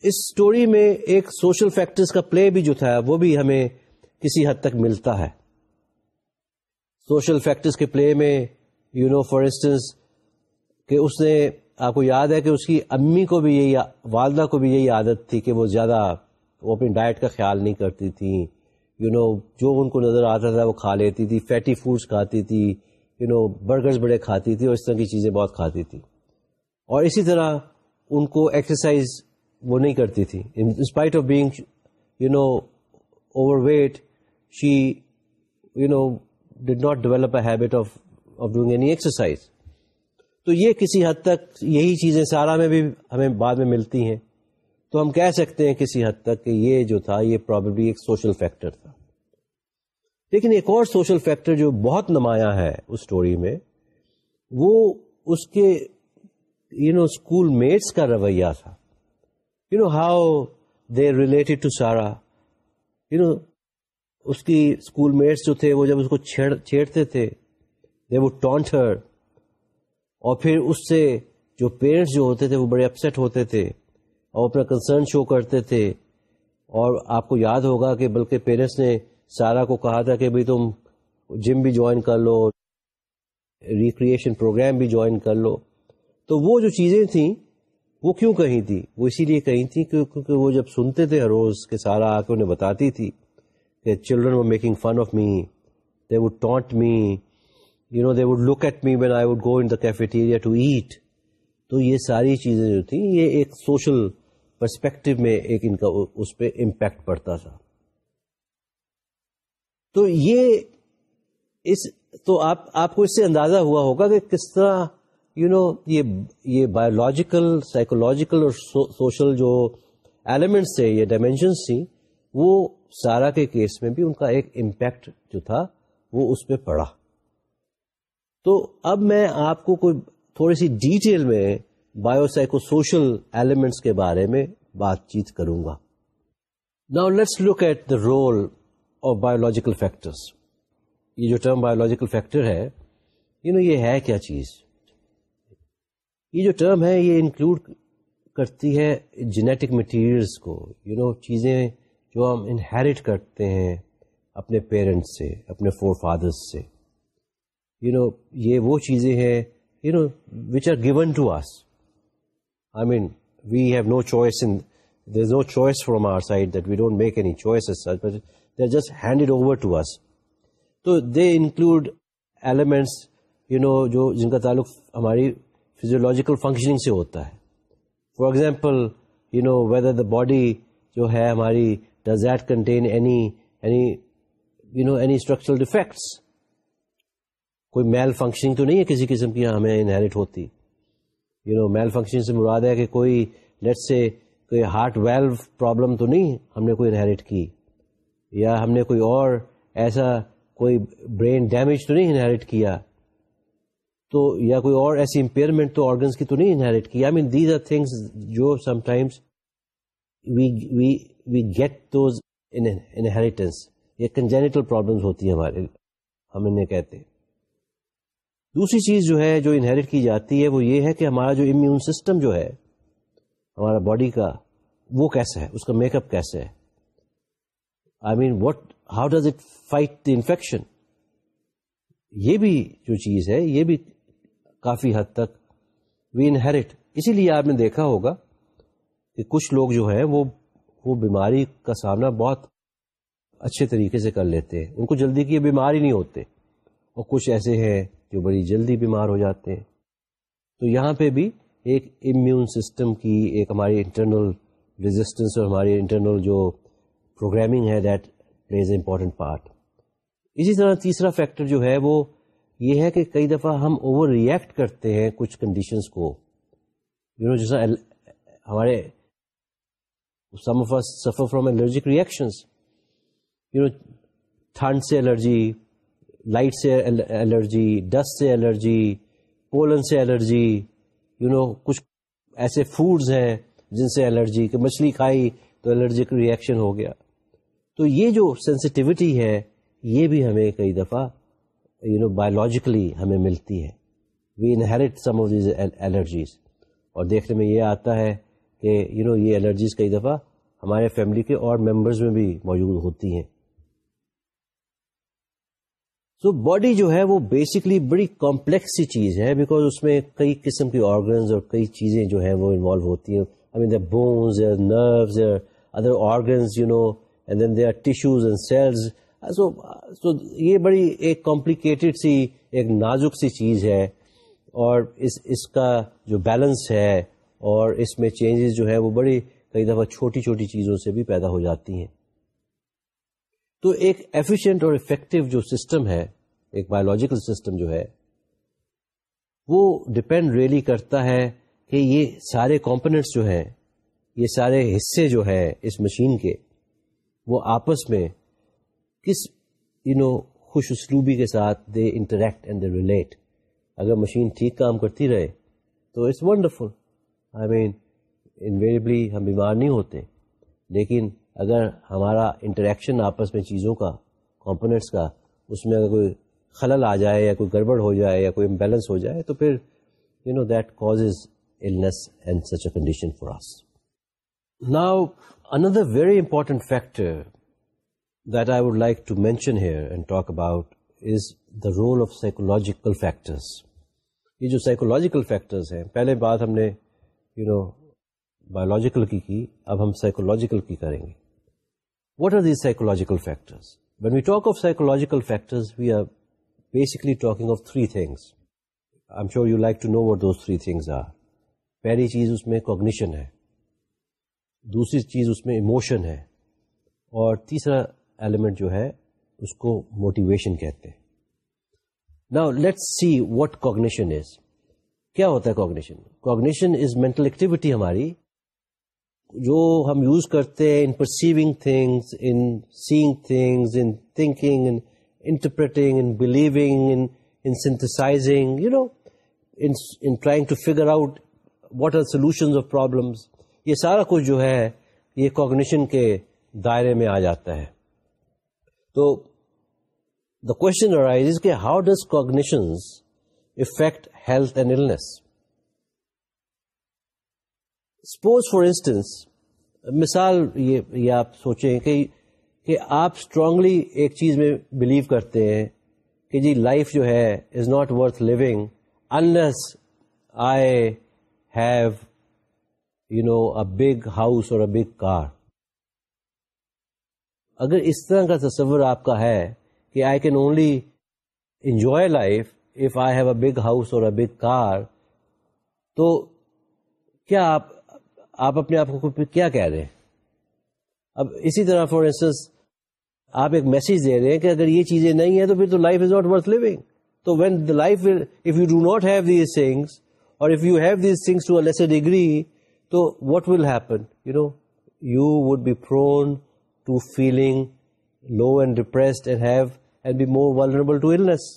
us story میں ایک سوشل فیکٹرز کا پلے بھی جو تھا، وہ بھی ہمیں کسی حد تک ملتا ہے. سوشل فیکٹرز کے پلے میں یو نو فار انسٹنس کہ اس نے، آپ کو یاد ہے کہ اس کی امی کو بھی یہی، والدہ کو بھی یہی عادت تھی کہ وہ زیادہ، وہ اپنی ڈائٹ کا خیال نہیں کرتی تھیں. یو نو جو ان کو نظر آتا تھا وہ کھا لیتی تھی فیٹی فوڈس کھاتی تھی یو نو برگرز بڑے کھاتی تھی اور اس طرح کی چیزیں بہت کھاتی تھی۔ اور اسی طرح ان کو ایکسرسائز وہ نہیں کرتی تھی۔ In spite of being you know overweight she you know did not develop a habit of of doing any exercise تو یہ کسی حد تک یہی چیزیں سارا میں بھی ہمیں بعد میں ملتی ہیں۔ تو ہم کہہ سکتے ہیں کسی حد تک کہ یہ جو تھا یہ پرابلی ایک سوشل فیکٹر تھا۔ لیکن ایک اور سوشل فیکٹر جو بہت نمایاں ہے اس اسٹوری میں، وہ اس کے یو نو اسکول میٹس کا رویہ تھا۔ You know how they related to Sara you know اس کی اسکول میٹس جو تھے، وہ جب اس کو چھیڑتے تھے دے وہ ٹونٹر اور پھر اس سے جو پیرنٹس جو ہوتے تھے، وہ بڑے اپسٹ ہوتے تھے، اور اپنا کنسرن شو کرتے تھے۔ اور آپ کو یاد ہوگا کہ بلکہ پیرنٹس نے سارا کو کہا تھا کہ بھائی تم جم بھی جوائن کر لو ریکریشن پروگرام بھی جوائن کر لو۔ تو وہ جو چیزیں تھیں، وہ کیوں کہیں تھی؟ وہ اسی لیے کہیں تھی کیونکہ وہ جب سنتے تھے ہر روز کہ سارا آ کے انہیں بتاتی تھی کہ چلڈرن وہ making fun of me they would taunt me you know they would look at me when I would go in cafeteria to eat تو یہ ساری چیزیں جو تھیں، یہ ایک سوشل پرسپیکٹو میں ایک ان کا اس پہ امپیکٹ پڑتا تھا۔ تو یہ اس تو آپ آپ کو اس سے اندازہ ہوا ہوگا کہ کس طرح یو نو یہ یہ بایولوجیکل سائیکولوجیکل اور سوشل جو ایلیمنٹس تھے یہ ڈائمینشنس تھیں وہ سارا کے کیس میں بھی ان کا ایک امپیکٹ جو تھا، وہ اس پہ پڑا۔ تو اب میں آپ کو کوئی تھوڑی سی ڈیٹیل میں بایو سائیکو سوشل ایلیمنٹس کے بارے میں بات چیت کروں گا۔ نا let's look at the role of biological factors یہ جو ٹرم بایولوجیکل فیکٹر ہے یو نو یہ ہے کیا چیز؟ یہ جو ٹرم ہے، یہ انکلوڈ کرتی ہے جینیٹک مٹیریلس کو. یو نو چیزیں جو ہم انہیریٹ کرتے ہیں اپنے پیرنٹس سے، اپنے فور فادرس سے. یو نو یہ وہ چیزیں ہیں you know which are given to us I mean we have no choice in there is no choice from our side that we don't make any choice they are just handed over to us تو they include elements you know جو جن کا تعلق ہماری physiological functioning سے ہوتا ہے. For example you know whether the body جو ہے ہماری does that contain any any you know any structural defects کوئی میل فنکشننگ تو نہیں ہے کسی قسم کی ہمیں انہیریٹ ہوتی. یو نو میل فنکشننگ سے مراد ہے کہ کوئی لیٹ سے کوئی ہارٹ ویلو پرابلم تو نہیں ہم نے کوئی انہیریٹ کی. یا ہم نے کوئی اور ایسا کوئی برین ڈیمیج تو نہیں انہیریٹ کیا؟ تو یا کوئی اور ایسی امپیئرمنٹ تو آرگنس کی تو نہیں انہیریٹ کی I mean these are things جو sometimes we get those inheritance یہ کنجینٹل پرابلمس ہوتی ہیں ہمارے ہم انہیں کہتے ہیں۔ دوسری چیز جو ہے، جو انہیریٹ کی جاتی ہے، وہ یہ ہے کہ ہمارا جو امیون سسٹم جو ہے، ہمارا باڈی کا، وہ کیسا ہے؟ اس کا میک اپ کیسے ہے؟ I mean what how does it fight the infection یہ بھی جو چیز ہے، یہ بھی کافی حد تک وی انہیریٹ اسی لیے آپ نے دیکھا ہوگا کہ کچھ لوگ جو ہیں، وہ وہ بیماری کا سامنا بہت اچھے طریقے سے کر لیتے ہیں۔ ان کو جلدی کی بیمار ہی نہیں ہوتے۔ اور کچھ ایسے ہیں جو بڑی جلدی بیمار ہو جاتے ہیں۔ تو یہاں پہ بھی ایک امیون سسٹم کی، ایک ہماری انٹرنل ریزسٹنس اور ہماری انٹرنل جو پروگرامنگ ہے that plays a important part اسی طرح تیسرا فیکٹر جو ہے وہ یہ ہے کہ کئی دفعہ ہم اوور ریئیکٹ کرتے ہیں کچھ کنڈیشنز کو. یو نو جیسا ہمارے some of suffer from allergic reactions you know ٹھنڈ سے الرجی لائٹ سے الرجی ڈسٹ سے الرجی پولن سے الرجی یو نو کچھ ایسے فوڈز ہیں جن سے الرجی کہ مچھلی کھائی تو الرجک ریئیکشن ہو گیا. تو یہ جو سینسٹیوٹی ہے یہ بھی ہمیں کئی دفعہ یو نو بایولوجیکلی ہمیں ملتی ہے۔ We inherit some of these allergies اور دیکھنے میں یہ آتا ہے کہ یو نو یہ الرجیز کئی دفعہ ہمارے فیملی کے اور ممبرز میں بھی موجود ہوتی ہیں۔ سو so, باڈی جو ہے وہ بیسکلی بڑی کمپلیکس سی چیز ہے بیکاز اس میں کئی قسم کی آرگنز اور کئی چیزیں جو ہیں وہ انوالو ہوتی ہیں۔ I mean their bones nerves other organs you know and then they are tissues and cells so so یہ بڑی ایک کمپلیکیٹڈ سی، ایک نازک سی چیز ہے۔ اور اس اس کا جو بیلنس ہے اور اس میں چینجز جو ہے وہ بڑی کئی دفعہ چھوٹی چھوٹی چیزوں سے بھی پیدا ہو جاتی ہیں۔ تو ایک ایفیشینٹ اور افیکٹو جو سسٹم ہے، ایک بایولوجیکل سسٹم جو ہے، وہ ڈپینڈ ریئلی کرتا ہے کہ یہ سارے کمپوننٹس جو ہیں، یہ سارے حصے جو ہے اس مشین کے وہ آپس میں کس یو نو خوش اسلوبی کے ساتھ they interact and they relate اگر مشین ٹھیک کام کرتی رہے تو it's wonderful I mean invariably ہم بیمار نہیں ہوتے. لیکن اگر ہمارا انٹریکشن آپس میں چیزوں کا کمپوننٹس کا، اس میں اگر کوئی خلل آ جائے یا کوئی گڑبڑ ہو جائے یا کوئی امبیلنس ہو جائے تو پھر you know that cause illness and such a condition for us now another very important factor that I would like to mention here and talk about is the role of psychological factors یہ جو psychological factors ہیں، پہلے بات ہم نے you know biological کی کی، اب ہم سائیکولوجیکل کی کریں گے. What are these psychological factors when we talk of psychological factors we are basically talking of three things I am sure you like to know what those three things are پہلی چیز اس میں cognition ہے دوسری چیز اس میں emotion ہے اور تیسرا ایلیمنٹ جو ہے اس کو موٹیویشن کہتے ہیں۔ نا let see what cognition is کیا ہوتا ہے cognition cognition is mental activity ہماری جو ہم یوز کرتے ہیں in perceiving things in seeing things in thinking interpreting and believing in, in synthesizing, you know, in, in trying to figure out what are solutions of problems. یہ سارا کچھ جو ہے، یہ کوگنیشن کے دائرے میں آ جاتا ہے۔ تو دا کوشچن ارائیز کہ how does cognitions affect health and illness suppose for instance مثال یہ آپ سوچیں کہ کہ آپ اسٹرانگلی ایک چیز میں بلیو کرتے ہیں کہ جی لائف جو ہے is not worth living unless I have you know a big house اور اے بگ کار اگر اس طرح کا تصور آپ کا ہے کہ I can only enjoy life if I have a big house اور اے بگ کار تو کیا آپ آپ اپنے آپ کو کیا کہہ رہے ہیں اب اسی طرح فار انسٹنس آپ ایک میسج دے رہے ہیں کہ اگر یہ چیزیں نہیں ہیں تو پھر تو life is not worth living تو when the life if you do not have these things اور if you have these things to less degree تو what will happen you know you would be prone to feeling low and depressed and have and be more vulnerable to illness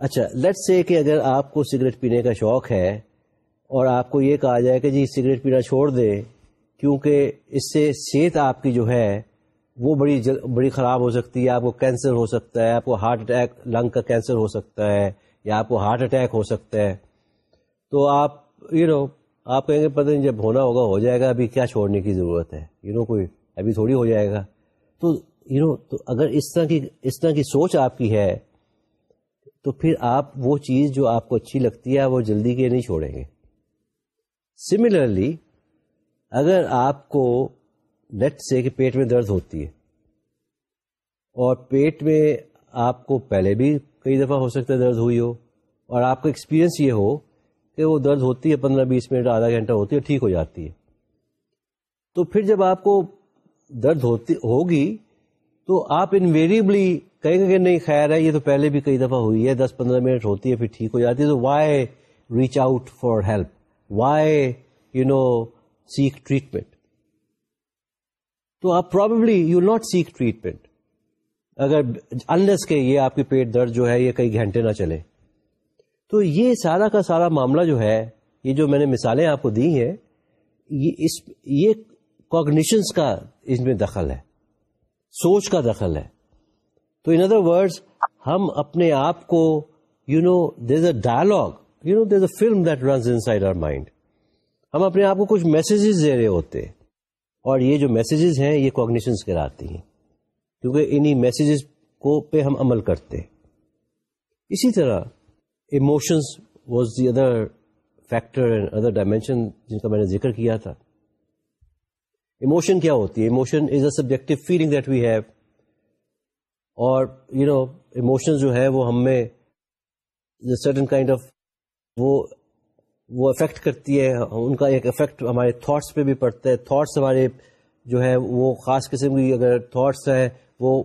اچھا let say کہ اگر آپ کو cigarette پینے کا شوق ہے اور آپ کو یہ کہا جائے کہ جی سگریٹ پینا چھوڑ دیں کیونکہ اس سے صحت آپ کی جو ہے وہ بڑی جل, بڑی خراب ہو سکتی ہے آپ کو کینسر ہو سکتا ہے آپ کو ہارٹ اٹیک لنگ کا کینسر ہو سکتا ہے یا آپ کو ہارٹ اٹیک ہو سکتا ہے۔ تو آپ یو نو آپ کہیں گے، پتہ نہیں، جب ہونا ہوگا، ہو جائے گا، ابھی کیا چھوڑنے کی ضرورت ہے؟ یو نو کوئی ابھی تھوڑی ہو جائے گا۔ تو یو نو تو اگر اس طرح کی، اس طرح کی سوچ آپ کی ہے، تو پھر آپ وہ چیز جو آپ کو اچھی لگتی ہے، وہ جلدی کے نہیں چھوڑیں گے۔ سملرلی اگر آپ کو لیٹ سے کہ پیٹ میں درد ہوتی ہے، اور پیٹ میں آپ کو پہلے بھی کئی دفعہ ہو سکتا ہے درد ہوئی ہو، اور آپ کا ایکسپیرئنس یہ ہو کہ وہ درد ہوتی ہے پندرہ بیس منٹ، آدھا گھنٹہ ہوتی ہے، ٹھیک ہو جاتی ہے۔ تو پھر جب آپ کو درد ہوتی، ہوگی، تو آپ انویریبلی کہیں گے کہ نہیں، خیر ہے، یہ تو پہلے بھی کئی دفعہ ہوئی ہے، دس پندرہ منٹ ہوتی ہے، پھر ٹھیک ہو جاتی ہے، تو why reach out for help why you know seek treatment تو آپ probably you not seek treatment اگر انلیس کے یہ آپ کے پیٹ درد جو ہے، یہ کئی گھنٹے نہ چلے۔ تو یہ سارا کا سارا معاملہ جو ہے، یہ جو میں نے مثالیں آپ کو دی ہیں، یہ اس، یہ کوگنیشنس کا اس میں دخل ہے، سوچ کا دخل ہے۔ تو ان ادر ورڈ ہم اپنے آپ کو you know there a dialogue you know there a film that runs inside our mind ہم اپنے آپ کو کچھ میسجز دے رہے ہوتے، اور یہ جو میسجز ہیں، یہ کوگنیشنس کراتی ہیں۔ کیونکہ انہی میسجز کو پہ ہم عمل کرتے۔ اسی طرح emotions was the other factor and other dimension جن کا میں نے ذکر کیا تھا۔ ایموشن کیا ہوتی ہے؟ Emotion is a subjective feeling that we have اور یو نو ایموشن جو ہے وہ ہم میں سرٹن کائنڈ آف وہ وہ افیکٹ کرتی ہے۔ ان کا ایک افیکٹ ہمارے تھاٹس پہ بھی پڑتا ہے۔ تھاٹس ہمارے جو ہے وہ خاص قسم کی اگر تھاٹس ہیں وہ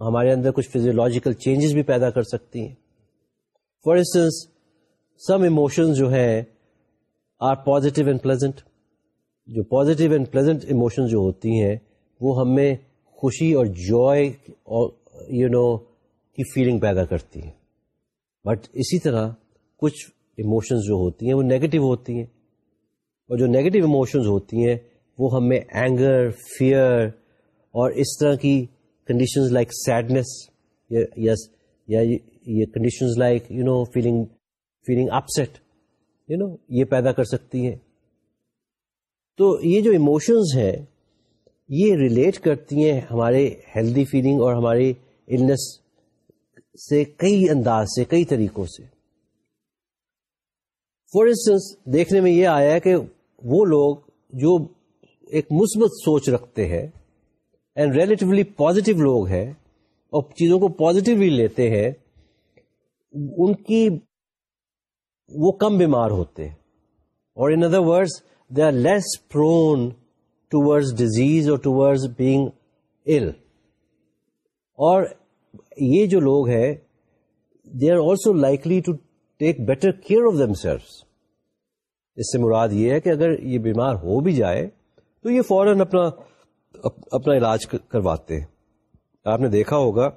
ہمارے اندر کچھ فزیولوجیکل چینجز بھی پیدا کر سکتی ہیں۔ فار انسٹنس سم ایموشنز جو ہیں آر پازیٹیو اینڈ پلیزنٹ جو پازیٹیو اینڈ پلیزنٹ ایموشن جو ہوتی ہیں، وہ ہمیں خوشی اور جوائے اور یو نو کی فیلنگ پیدا کرتی ہیں. بٹ اسی طرح کچھ ایموشنز جو ہوتی ہیں وہ نیگیٹو ہوتی ہیں. اور جو نیگیٹو ایموشنز ہوتی ہیں وہ ہمیں اینگر فیئر اور اس طرح کی کنڈیشنز لائک سیڈنس یس یا یہ conditions like you know feeling feeling upset you know یہ پیدا کر سکتی ہیں۔ تو یہ جو ایموشنز ہیں، یہ ریلیٹ کرتی ہیں ہمارے ہیلدی فیلنگ اور ہماری النس سے کئی انداز سے، کئی طریقوں سے۔ فار انسٹنس دیکھنے میں یہ آیا کہ وہ لوگ جو ایک مثبت سوچ رکھتے ہیں اینڈ ریلیٹیولی پازیٹیو لوگ ہیں اور چیزوں کو پازیٹیولی لیتے ہیں ان کی وہ کم بیمار ہوتے ہیں۔ اور in other words they are less prone towards disease اور ٹوورڈز بینگ ال اور یہ جو لوگ ہیں they are also likely to take better care of them self اس سے مراد یہ ہے کہ اگر یہ بیمار ہو بھی جائے، تو یہ فوراً اپنا اپنا علاج کرواتے ہیں۔ آپ نے دیکھا ہوگا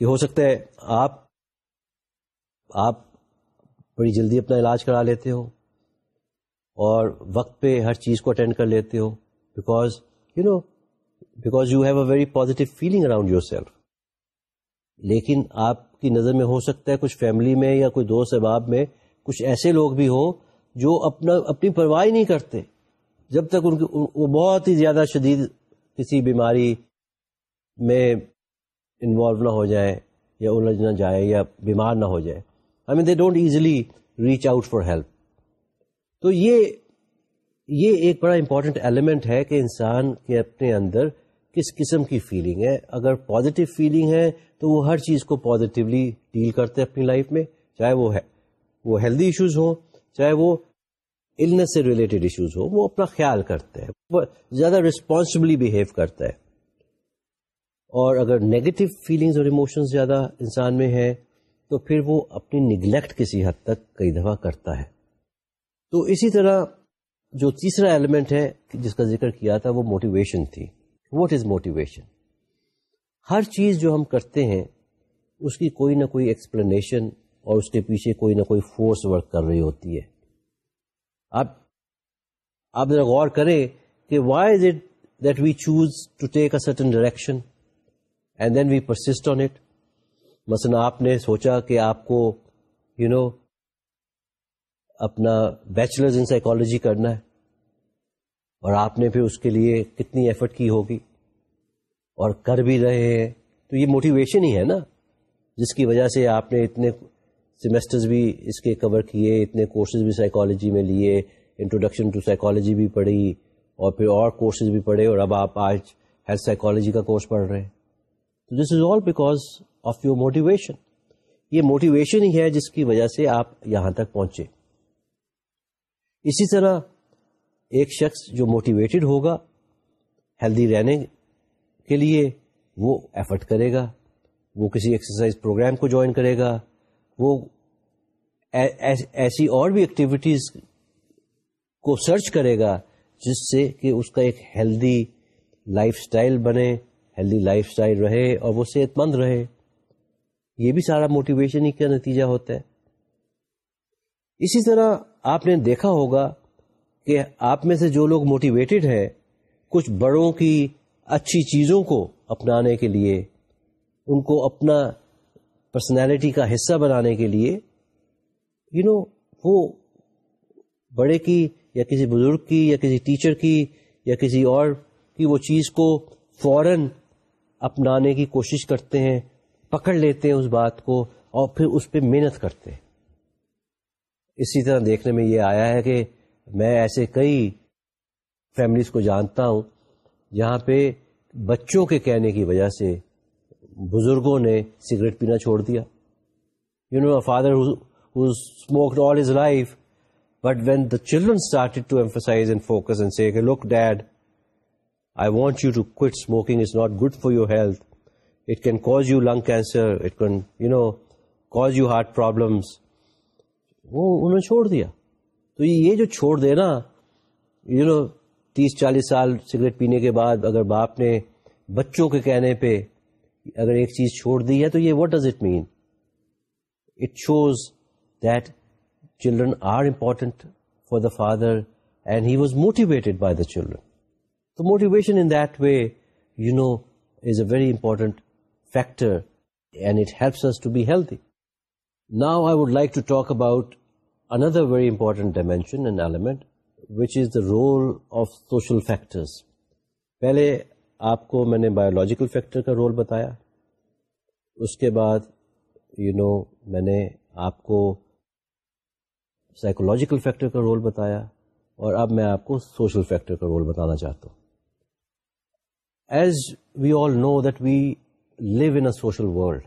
کہ ہو سکتا ہے آپ آپ بڑی جلدی اپنا علاج کرا لیتے ہو اور وقت پہ ہر چیز کو اٹینڈ کر لیتے ہو because you know because you have a very positive feeling around your self لیکن آپ کی نظر میں ہو سکتا ہے کچھ فیملی میں یا کوئی دوست احباب میں کچھ ایسے لوگ بھی ہوں جو اپنا، اپنی پرواہ نہیں کرتے جب تک ان کی، وہ بہت ہی زیادہ شدید کسی بیماری میں انوالو نہ ہو جائے یا الجھ نہ جائے یا بیمار نہ ہو جائے۔ I mean they don't easily reach out for help تو یہ یہ ایک بڑا امپورٹنٹ ایلیمنٹ ہے کہ انسان کے اپنے اندر کس قسم کی فیلنگ ہے۔ اگر پازیٹیو فیلنگ ہے تو وہ ہر چیز کو پازیٹیولی ڈیل کرتے اپنی لائف میں، چاہے وہ ہے وہ ہیلدی ایشوز ہوں، چاہے وہ النس سے ریلیٹڈ ایشوز ہو وہ اپنا خیال کرتے ہیں، وہ زیادہ ریسپانسبلی بہیو کرتا ہے اور اگر نیگیٹو فیلنگز اور ایموشنز زیادہ انسان میں ہے تو پھر وہ اپنی نگلیکٹ کسی حد تک کئی دفعہ کرتا ہے۔ تو اسی طرح جو تیسرا ایلیمنٹ ہے جس کا ذکر کیا تھا وہ موٹیویشن تھی۔ واٹ از موٹیویشن ہر چیز جو ہم کرتے ہیں، اس کی کوئی نہ کوئی ایکسپلینیشن اور اس کے پیچھے کوئی نہ کوئی فورس ورک کر رہی ہوتی ہے۔ آپ آپ ذرا غور کریں کہ why is it that we choose to take a certain direction and then we persist on it مثلا آپ نے سوچا کہ آپ کو یو you نو know, اپنا بیچلرز ان سائیکالوجی کرنا ہے اور آپ نے پھر اس کے لیے کتنی ایفرٹ کی ہوگی اور کر بھی رہے ہیں تو یہ موٹیویشن ہی ہے نا جس کی وجہ سے آپ نے اتنے سیمسٹرز بھی اس کے کور کیے اتنے کورسز بھی سائیکالوجی میں لیے انٹروڈکشن ٹو سائیکالوجی بھی پڑھی اور پھر اور کورسز بھی پڑھے اور اب آپ آج ہیلتھ سائیکالوجی کا کورس پڑھ رہے ہیں۔ تو this is all because of your motivation یہ موٹیویشن ہی ہے جس کی وجہ سے آپ یہاں تک پہنچے۔ اسی طرح ایک شخص جو موٹیویٹڈ ہوگا ہیلدی رہنے کے لیے وہ ایفرٹ کرے گا، وہ کسی ایکسرسائز پروگرام کو جوائن کرے گا، وہ ایسی اور بھی ایکٹیویٹیز کو سرچ کرے گا جس سے کہ اس کا ایک ہیلدی لائف سٹائل بنے ہیلدی لائف سٹائل رہے اور وہ صحت مند رہے۔ یہ بھی سارا موٹیویشن ہی کا نتیجہ ہوتا ہے۔ اسی طرح آپ نے دیکھا ہوگا کہ آپ میں سے جو لوگ موٹیویٹڈ ہیں کچھ بڑوں کی اچھی چیزوں کو اپنانے کے لیے ان کو اپنا پرسنالٹی کا حصہ بنانے کے لیے یو you نو know, وہ بڑے کی یا کسی بزرگ کی یا کسی ٹیچر کی یا کسی اور کی وہ چیز کو فوراً اپنانے کی کوشش کرتے ہیں۔ پکڑ لیتے ہیں اس بات کو اور پھر اس پہ محنت کرتے ہیں۔ اسی طرح دیکھنے میں یہ آیا ہے کہ میں ایسے کئی فیملیز کو جانتا ہوں، جہاں پہ بچوں کے کہنے کی وجہ سے بزرگوں نے سگریٹ پینا چھوڑ دیا۔ You know father smoked all his life but when the children started to emphasize and focus and see look dad I want you to quit smoking is not good for your health it can cause you lung cancer it can you know cause you heart problems وہ انہوں نے چھوڑ دیا۔ تو یہ جو چھوڑ دے نا یو نو تیس چالیس سال سگریٹ پینے کے بعد اگر باپ نے بچوں کے کہنے پہ اگر ایک چیز چھوڑ دی ہے تو یہ what does it mean it shows that children are important for the father and he was motivated by the children تو motivation in that way you know is a very important factor and it helps us to be healthy. Now I would like to talk about another very important dimension and element, which is the role of social factors. پہلے آپ کو میں نے biological factor کا role بتایا اس کے بعد you know میں نے آپ کو سائیکولوجیکل فیکٹر کا رول بتایا اور اب میں آپ کو سوشل فیکٹر کا رول بتانا چاہتا ہوں as we all know that we live in social world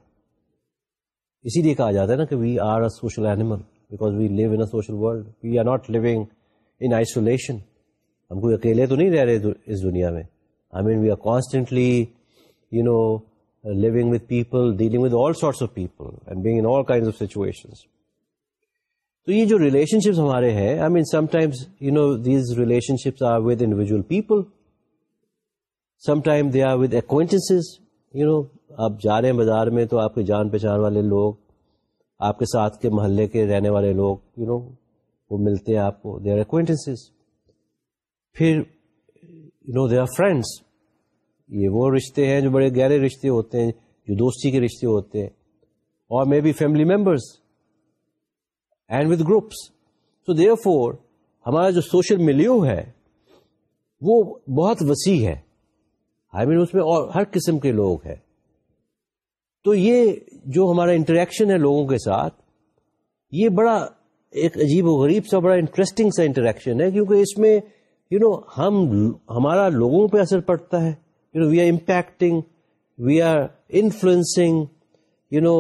اسی لیے کہا جاتا ہے نا کہ we are a social animal because we live in social world we are not living in isolation ہم کوئی اکیلے تو نہیں رہ رہے اس دنیا میں. I mean we are constantly you know living with people dealing with all sorts of people and being in all kind of situation تو یہ جو ریلیشن شپس ہمارے ہیں I mean some times you know these relationships are with individual people some time they are with acquaintances you know آپ جا رہے ہیں بازار میں تو آپ کے جان پہچان والے لوگ، آپ کے ساتھ کے محلے کے رہنے والے لوگ یو نو وہ ملتے ہیں آپ کو دے آر اکوینٹنس پھر you know they are friends یہ وہ رشتے ہیں جو بڑے گہرے رشتے ہوتے ہیں، جو دوستی کے رشتے ہوتے ہیں اور may be family members and with groups so therefore ہمارا جو سوشل ملیو ہے، وہ بہت وسیع ہے۔ آئی مین اس میں اور ہر قسم کے لوگ ہیں۔ تو یہ جو ہمارا انٹریکشن ہے لوگوں کے ساتھ، یہ بڑا ایک عجیب و غریب سا، بڑا انٹرسٹنگ سا انٹریکشن ہے، کیونکہ اس میں یو نو ہم، ہمارا لوگوں پہ اثر پڑتا ہے۔ You know we are impacting we are influencing you know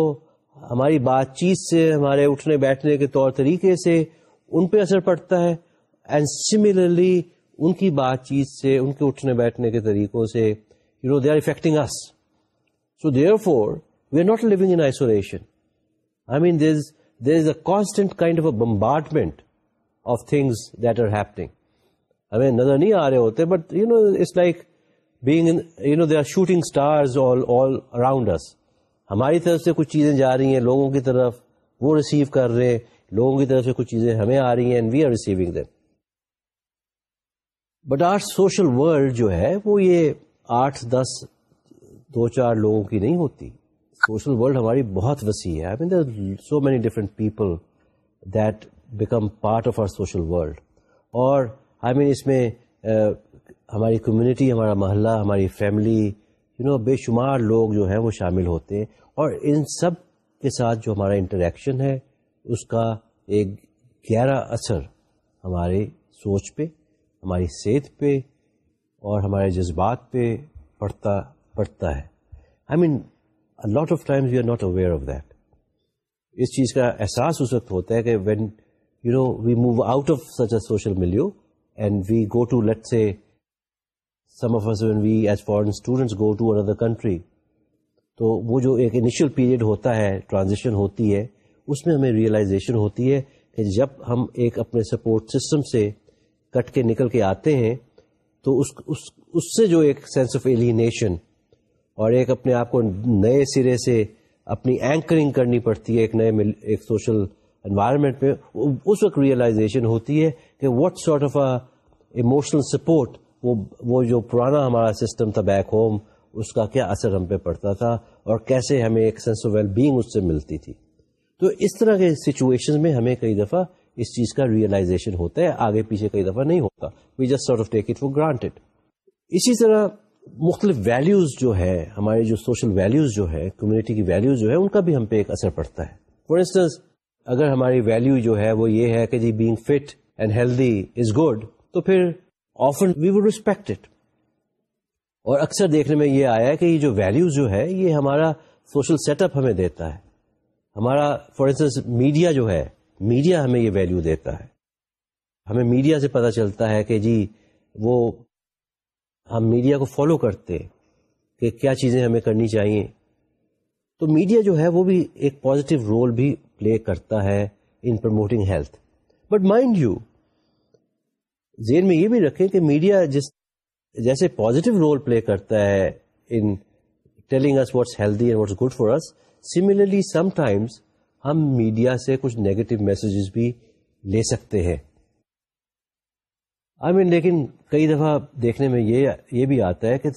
ہماری بات چیت سے، ہمارے اٹھنے بیٹھنے کے طور طریقے سے ان پہ اثر پڑتا ہے۔ اینڈ سملرلی ان کی بات چیت سے، ان کے اٹھنے بیٹھنے کے طریقوں سے you know they are affecting us so therefore we are not living in isolation I mean there there is a constant kind of a bombardment of things that are happening ہمیں نظر نہیں آ رہے ہوتے but you know it's like being you know they are shooting stars all around us ہماری طرف سے کچھ چیزیں جا رہی ہیں لوگوں کی طرف، وہ ریسیو کر رہے ہیں۔ لوگوں کی طرف سے کچھ چیزیں ہمیں آ رہی ہیں and we are receiving them but our social world جو ہے، وہ یہ آٹھ، دس، دو، چار لوگوں کی نہیں ہوتی۔ سوشل ورلڈ ہماری بہت وسیع ہے۔ I mean so many different people that become part of our social world اور آئی مین اس میں uh, ہماری کمیونٹی ہمارا محلہ، ہماری فیملی یو نو بے شمار لوگ جو ہیں وہ شامل ہوتے ہیں۔ اور ان سب کے ساتھ جو ہمارا انٹریکشن ہے، اس کا ایک گہرا اثر ہمارے سوچ پہ، ہماری صحت پہ اور ہمارے جذبات پہ پڑتا پڑتا ہے۔ I mean lot of times you are not aware of that اس چیز کا احساس اس وقت ہوتا ہے کہ when you know we move out of such a social milieu and we go to let's say some of us when we as foreign students go to another country تو وہ جو ایک انیشیل پیریڈ ہوتا ہے transition ہوتی ہے اس میں ہمیں ریئلائزیشن ہوتی ہے کہ جب ہم ایک اپنے سپورٹ سسٹم سے کٹ کے نکل کے آتے ہیں تو اس اس, اس سے جو ایک سینس آف ایلینیشن اور ایک اپنے آپ کو نئے سرے سے اپنی اینکرنگ کرنی پڑتی ہے ایک نئے ایک سوشل انوائرمنٹ میں۔ اس وقت ریئلائزیشن ہوتی ہے کہ what sort of emotional support وہ وہ جو پرانا ہمارا سسٹم تھا بیک ہوم اس کا کیا اثر ہم پہ پڑتا تھا اور کیسے ہمیں ایک سینس آف ویل بینگ اس سے ملتی تھی۔ تو اس طرح کے سچویشن میں ہمیں کئی دفعہ اس چیز کا ریئلائزیشن ہوتا ہے، آگے پیچھے کئی دفعہ نہیں ہوتا۔ We just sort of take it for granted اسی طرح مختلف ویلیوز جو ہے ہمارے جو سوشل ویلیوز جو ہے کمیونٹی کی ویلیوز جو ہے ان کا بھی ہم پہ ایک اثر پڑتا ہے۔ فار انسٹنس اگر ہماری ویلیو جو ہے وہ یہ ہے کہ جی being fit and healthy is good تو پھر often we would respect it اور اکثر دیکھنے میں یہ آیا کہ یہ جو ویلو جو ہے یہ ہمارا سوشل سیٹ اپ ہمیں دیتا ہے۔ ہمارا فار انسٹنس میڈیا جو ہے میڈیا ہمیں یہ ویلو دیتا ہے۔ ہمیں میڈیا سے پتا چلتا ہے کہ جی وہ ہم میڈیا کو فالو کرتے کہ کیا چیزیں ہمیں کرنی چاہیے۔ تو میڈیا جو ہے وہ بھی ایک پازیٹو رول بھی پلے کرتا ہے in promoting health but mind you ذہن میں یہ بھی رکھیں کہ میڈیا جس جیسے پازیٹو رول پلے کرتا ہے in telling us what's healthy and what's good for us similarly some times ہم میڈیا سے کچھ نیگیٹو میسجز بھی لے سکتے ہیں۔ آئی مین لیکن کئی دفعہ دیکھنے میں یہ یہ بھی آتا ہے کہ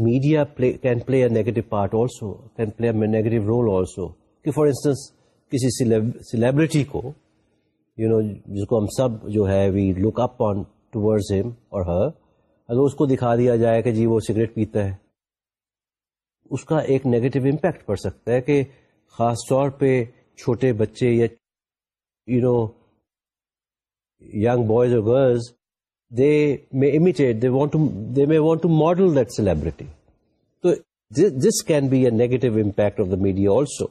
media can play a negative part also can play a negative role also کہ فار انسٹنس کسی سیلیبریٹی کو یو نو جس کو ہم سب جو ہے وی لک اپ آن ٹورڈز ہم اور ہر اگر اس کو دکھا دیا جائے کہ جی وہ سگریٹ پیتا ہے، اس کا ایک نیگیٹو امپیکٹ پڑ سکتا ہے کہ خاص طور پہ چھوٹے بچے یا یو نو یگ بوائز اور girls they may imitate they want they may want to model that celebrity تو this can be a negative impact of the media also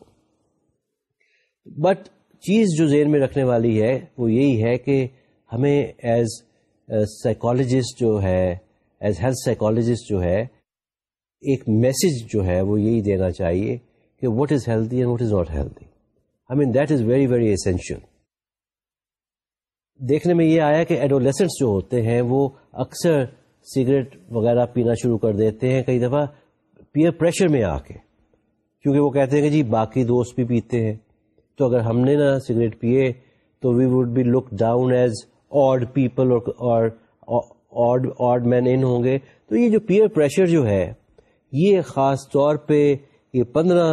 but چیز جو ذہن میں رکھنے والی ہے وہ یہی ہے کہ ہمیں ایز سائیکالوجسٹ جو ہے ایز ہیلتھ سائیکالوجسٹ جو ہے ایک میسج جو ہے وہ یہی دینا چاہیے کہ what is healthy and what is not healthy I mean that is very very essential دیکھنے میں یہ آیا کہ ایڈولیسنٹس جو ہوتے ہیں وہ اکثر سگریٹ وغیرہ پینا شروع کر دیتے ہیں کئی دفعہ پیئر پریشر میں آ کے۔ کیونکہ وہ کہتے ہیں کہ جی باقی دوست بھی پیتے ہیں۔ تو اگر ہم نے نا سگریٹ پیے تو we would be look down as odd people اور آڈ مین ان ہوں گے۔ تو یہ جو پیئر پریشر جو ہے، یہ خاص طور پہ یہ پندرہ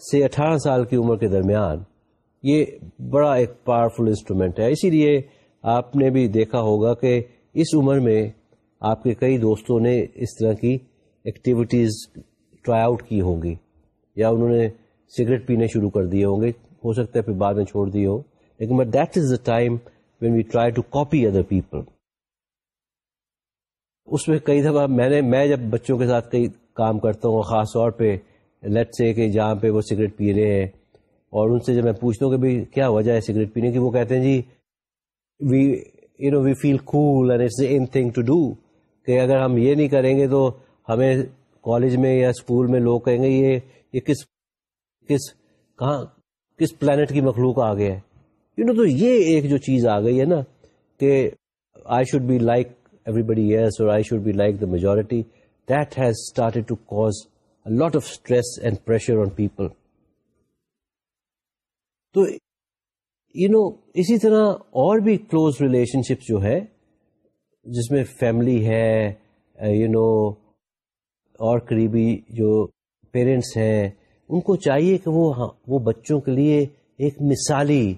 سے اٹھارہ سال کی عمر کے درمیان یہ بڑا ایک پاورفل انسٹرومینٹ ہے۔ اسی لیے آپ نے بھی دیکھا ہوگا کہ اس عمر میں آپ کے کئی دوستوں نے اس طرح کی ایکٹیویٹیز ٹرائی آؤٹ کی ہوں گی۔ یا انہوں نے سگریٹ پینے شروع کر دیے ہوں گے۔ ہو سکتا ہے پھر بعد میں چھوڑ دیے ہو لیکن but that is the time when we try to copy other people اس میں کئی دفعہ میں نے میں جب بچوں کے ساتھ کئی کام کرتا ہوں خاص طور پہ لیٹ سے کہ جہاں پہ وہ سگریٹ پی رہے ہیں اور ان سے جب میں پوچھتا ہوں کہ بھائی کیا وجہ ہے سگریٹ پینے کی، وہ کہتے ہیں جی we you know we feel cool and it's in thing to do کہ اگر ہم یہ نہیں کریں گے تو ہمیں کالج میں یا اسکول میں لوگ کہیں گے یہ یہ کس کس کہاں، کس پلانٹ کی مخلوق آ گیا ہے؟ یو نو تو یہ ایک جو چیز آ گئی ہے نا کہ I should be like everybody yes اور I should be like the majority that has started to cause lot of stress and pressure on people تو یو نو اسی طرح اور بھی کلوز ریلیشن شپ جو ہے، جس میں فیملی ہے uh, یو نو اور قریبی جو پیرنٹس ہیں، ان کو چاہیے کہ وہ ہاں، وہ بچوں کے لیے ایک مثالی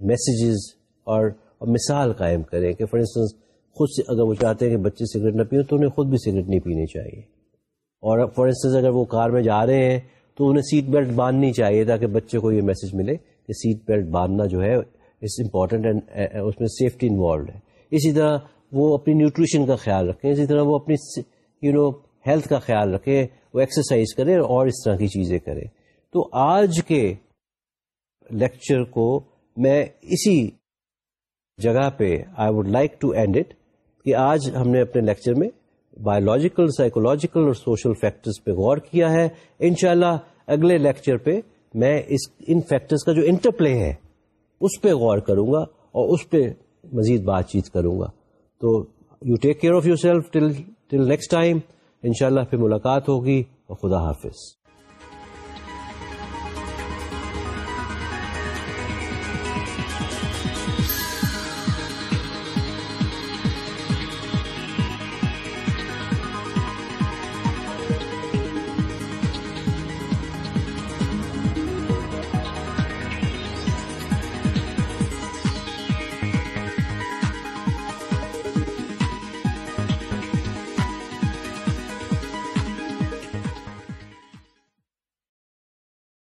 میسیجز اور مثال قائم کریں کہ فار انسٹنس خود سے اگر وہ چاہتے ہیں کہ بچے سگریٹ نہ پیئیں تو انہیں خود بھی سگریٹ نہیں پینی چاہیے۔ اور فار انسٹنس اگر وہ کار میں جا رہے ہیں تو انہیں سیٹ بیلٹ باندھنی چاہیے تاکہ بچے کو یہ میسج ملے کہ سیٹ بیلٹ باندھنا جو ہے اٹس امپورٹنٹ اینڈ اس میں سیفٹی انوالوڈ ہے۔ اسی طرح وہ اپنی نیوٹریشن کا خیال رکھیں، اسی طرح وہ اپنی یو نو ہیلتھ کا خیال رکھیں، وہ ایکسرسائز کریں اور اس طرح کی چیزیں کریں۔ تو آج کے لیکچر کو میں اسی جگہ پہ I would like to end it کہ آج ہم نے اپنے لیکچر میں بایولوجیکل سائیکولوجیکل اور سوشل فیکٹرز پہ غور کیا ہے۔ انشاءاللہ اگلے لیکچر پہ میں اس ان فیکٹرز کا جو انٹر پلے ہے، اس پہ غور کروں گا اور اس پہ مزید بات چیت کروں گا۔ تو you take care of yourself till till next time ان شاء اللہ پھر ملاقات ہوگی اور خدا حافظ۔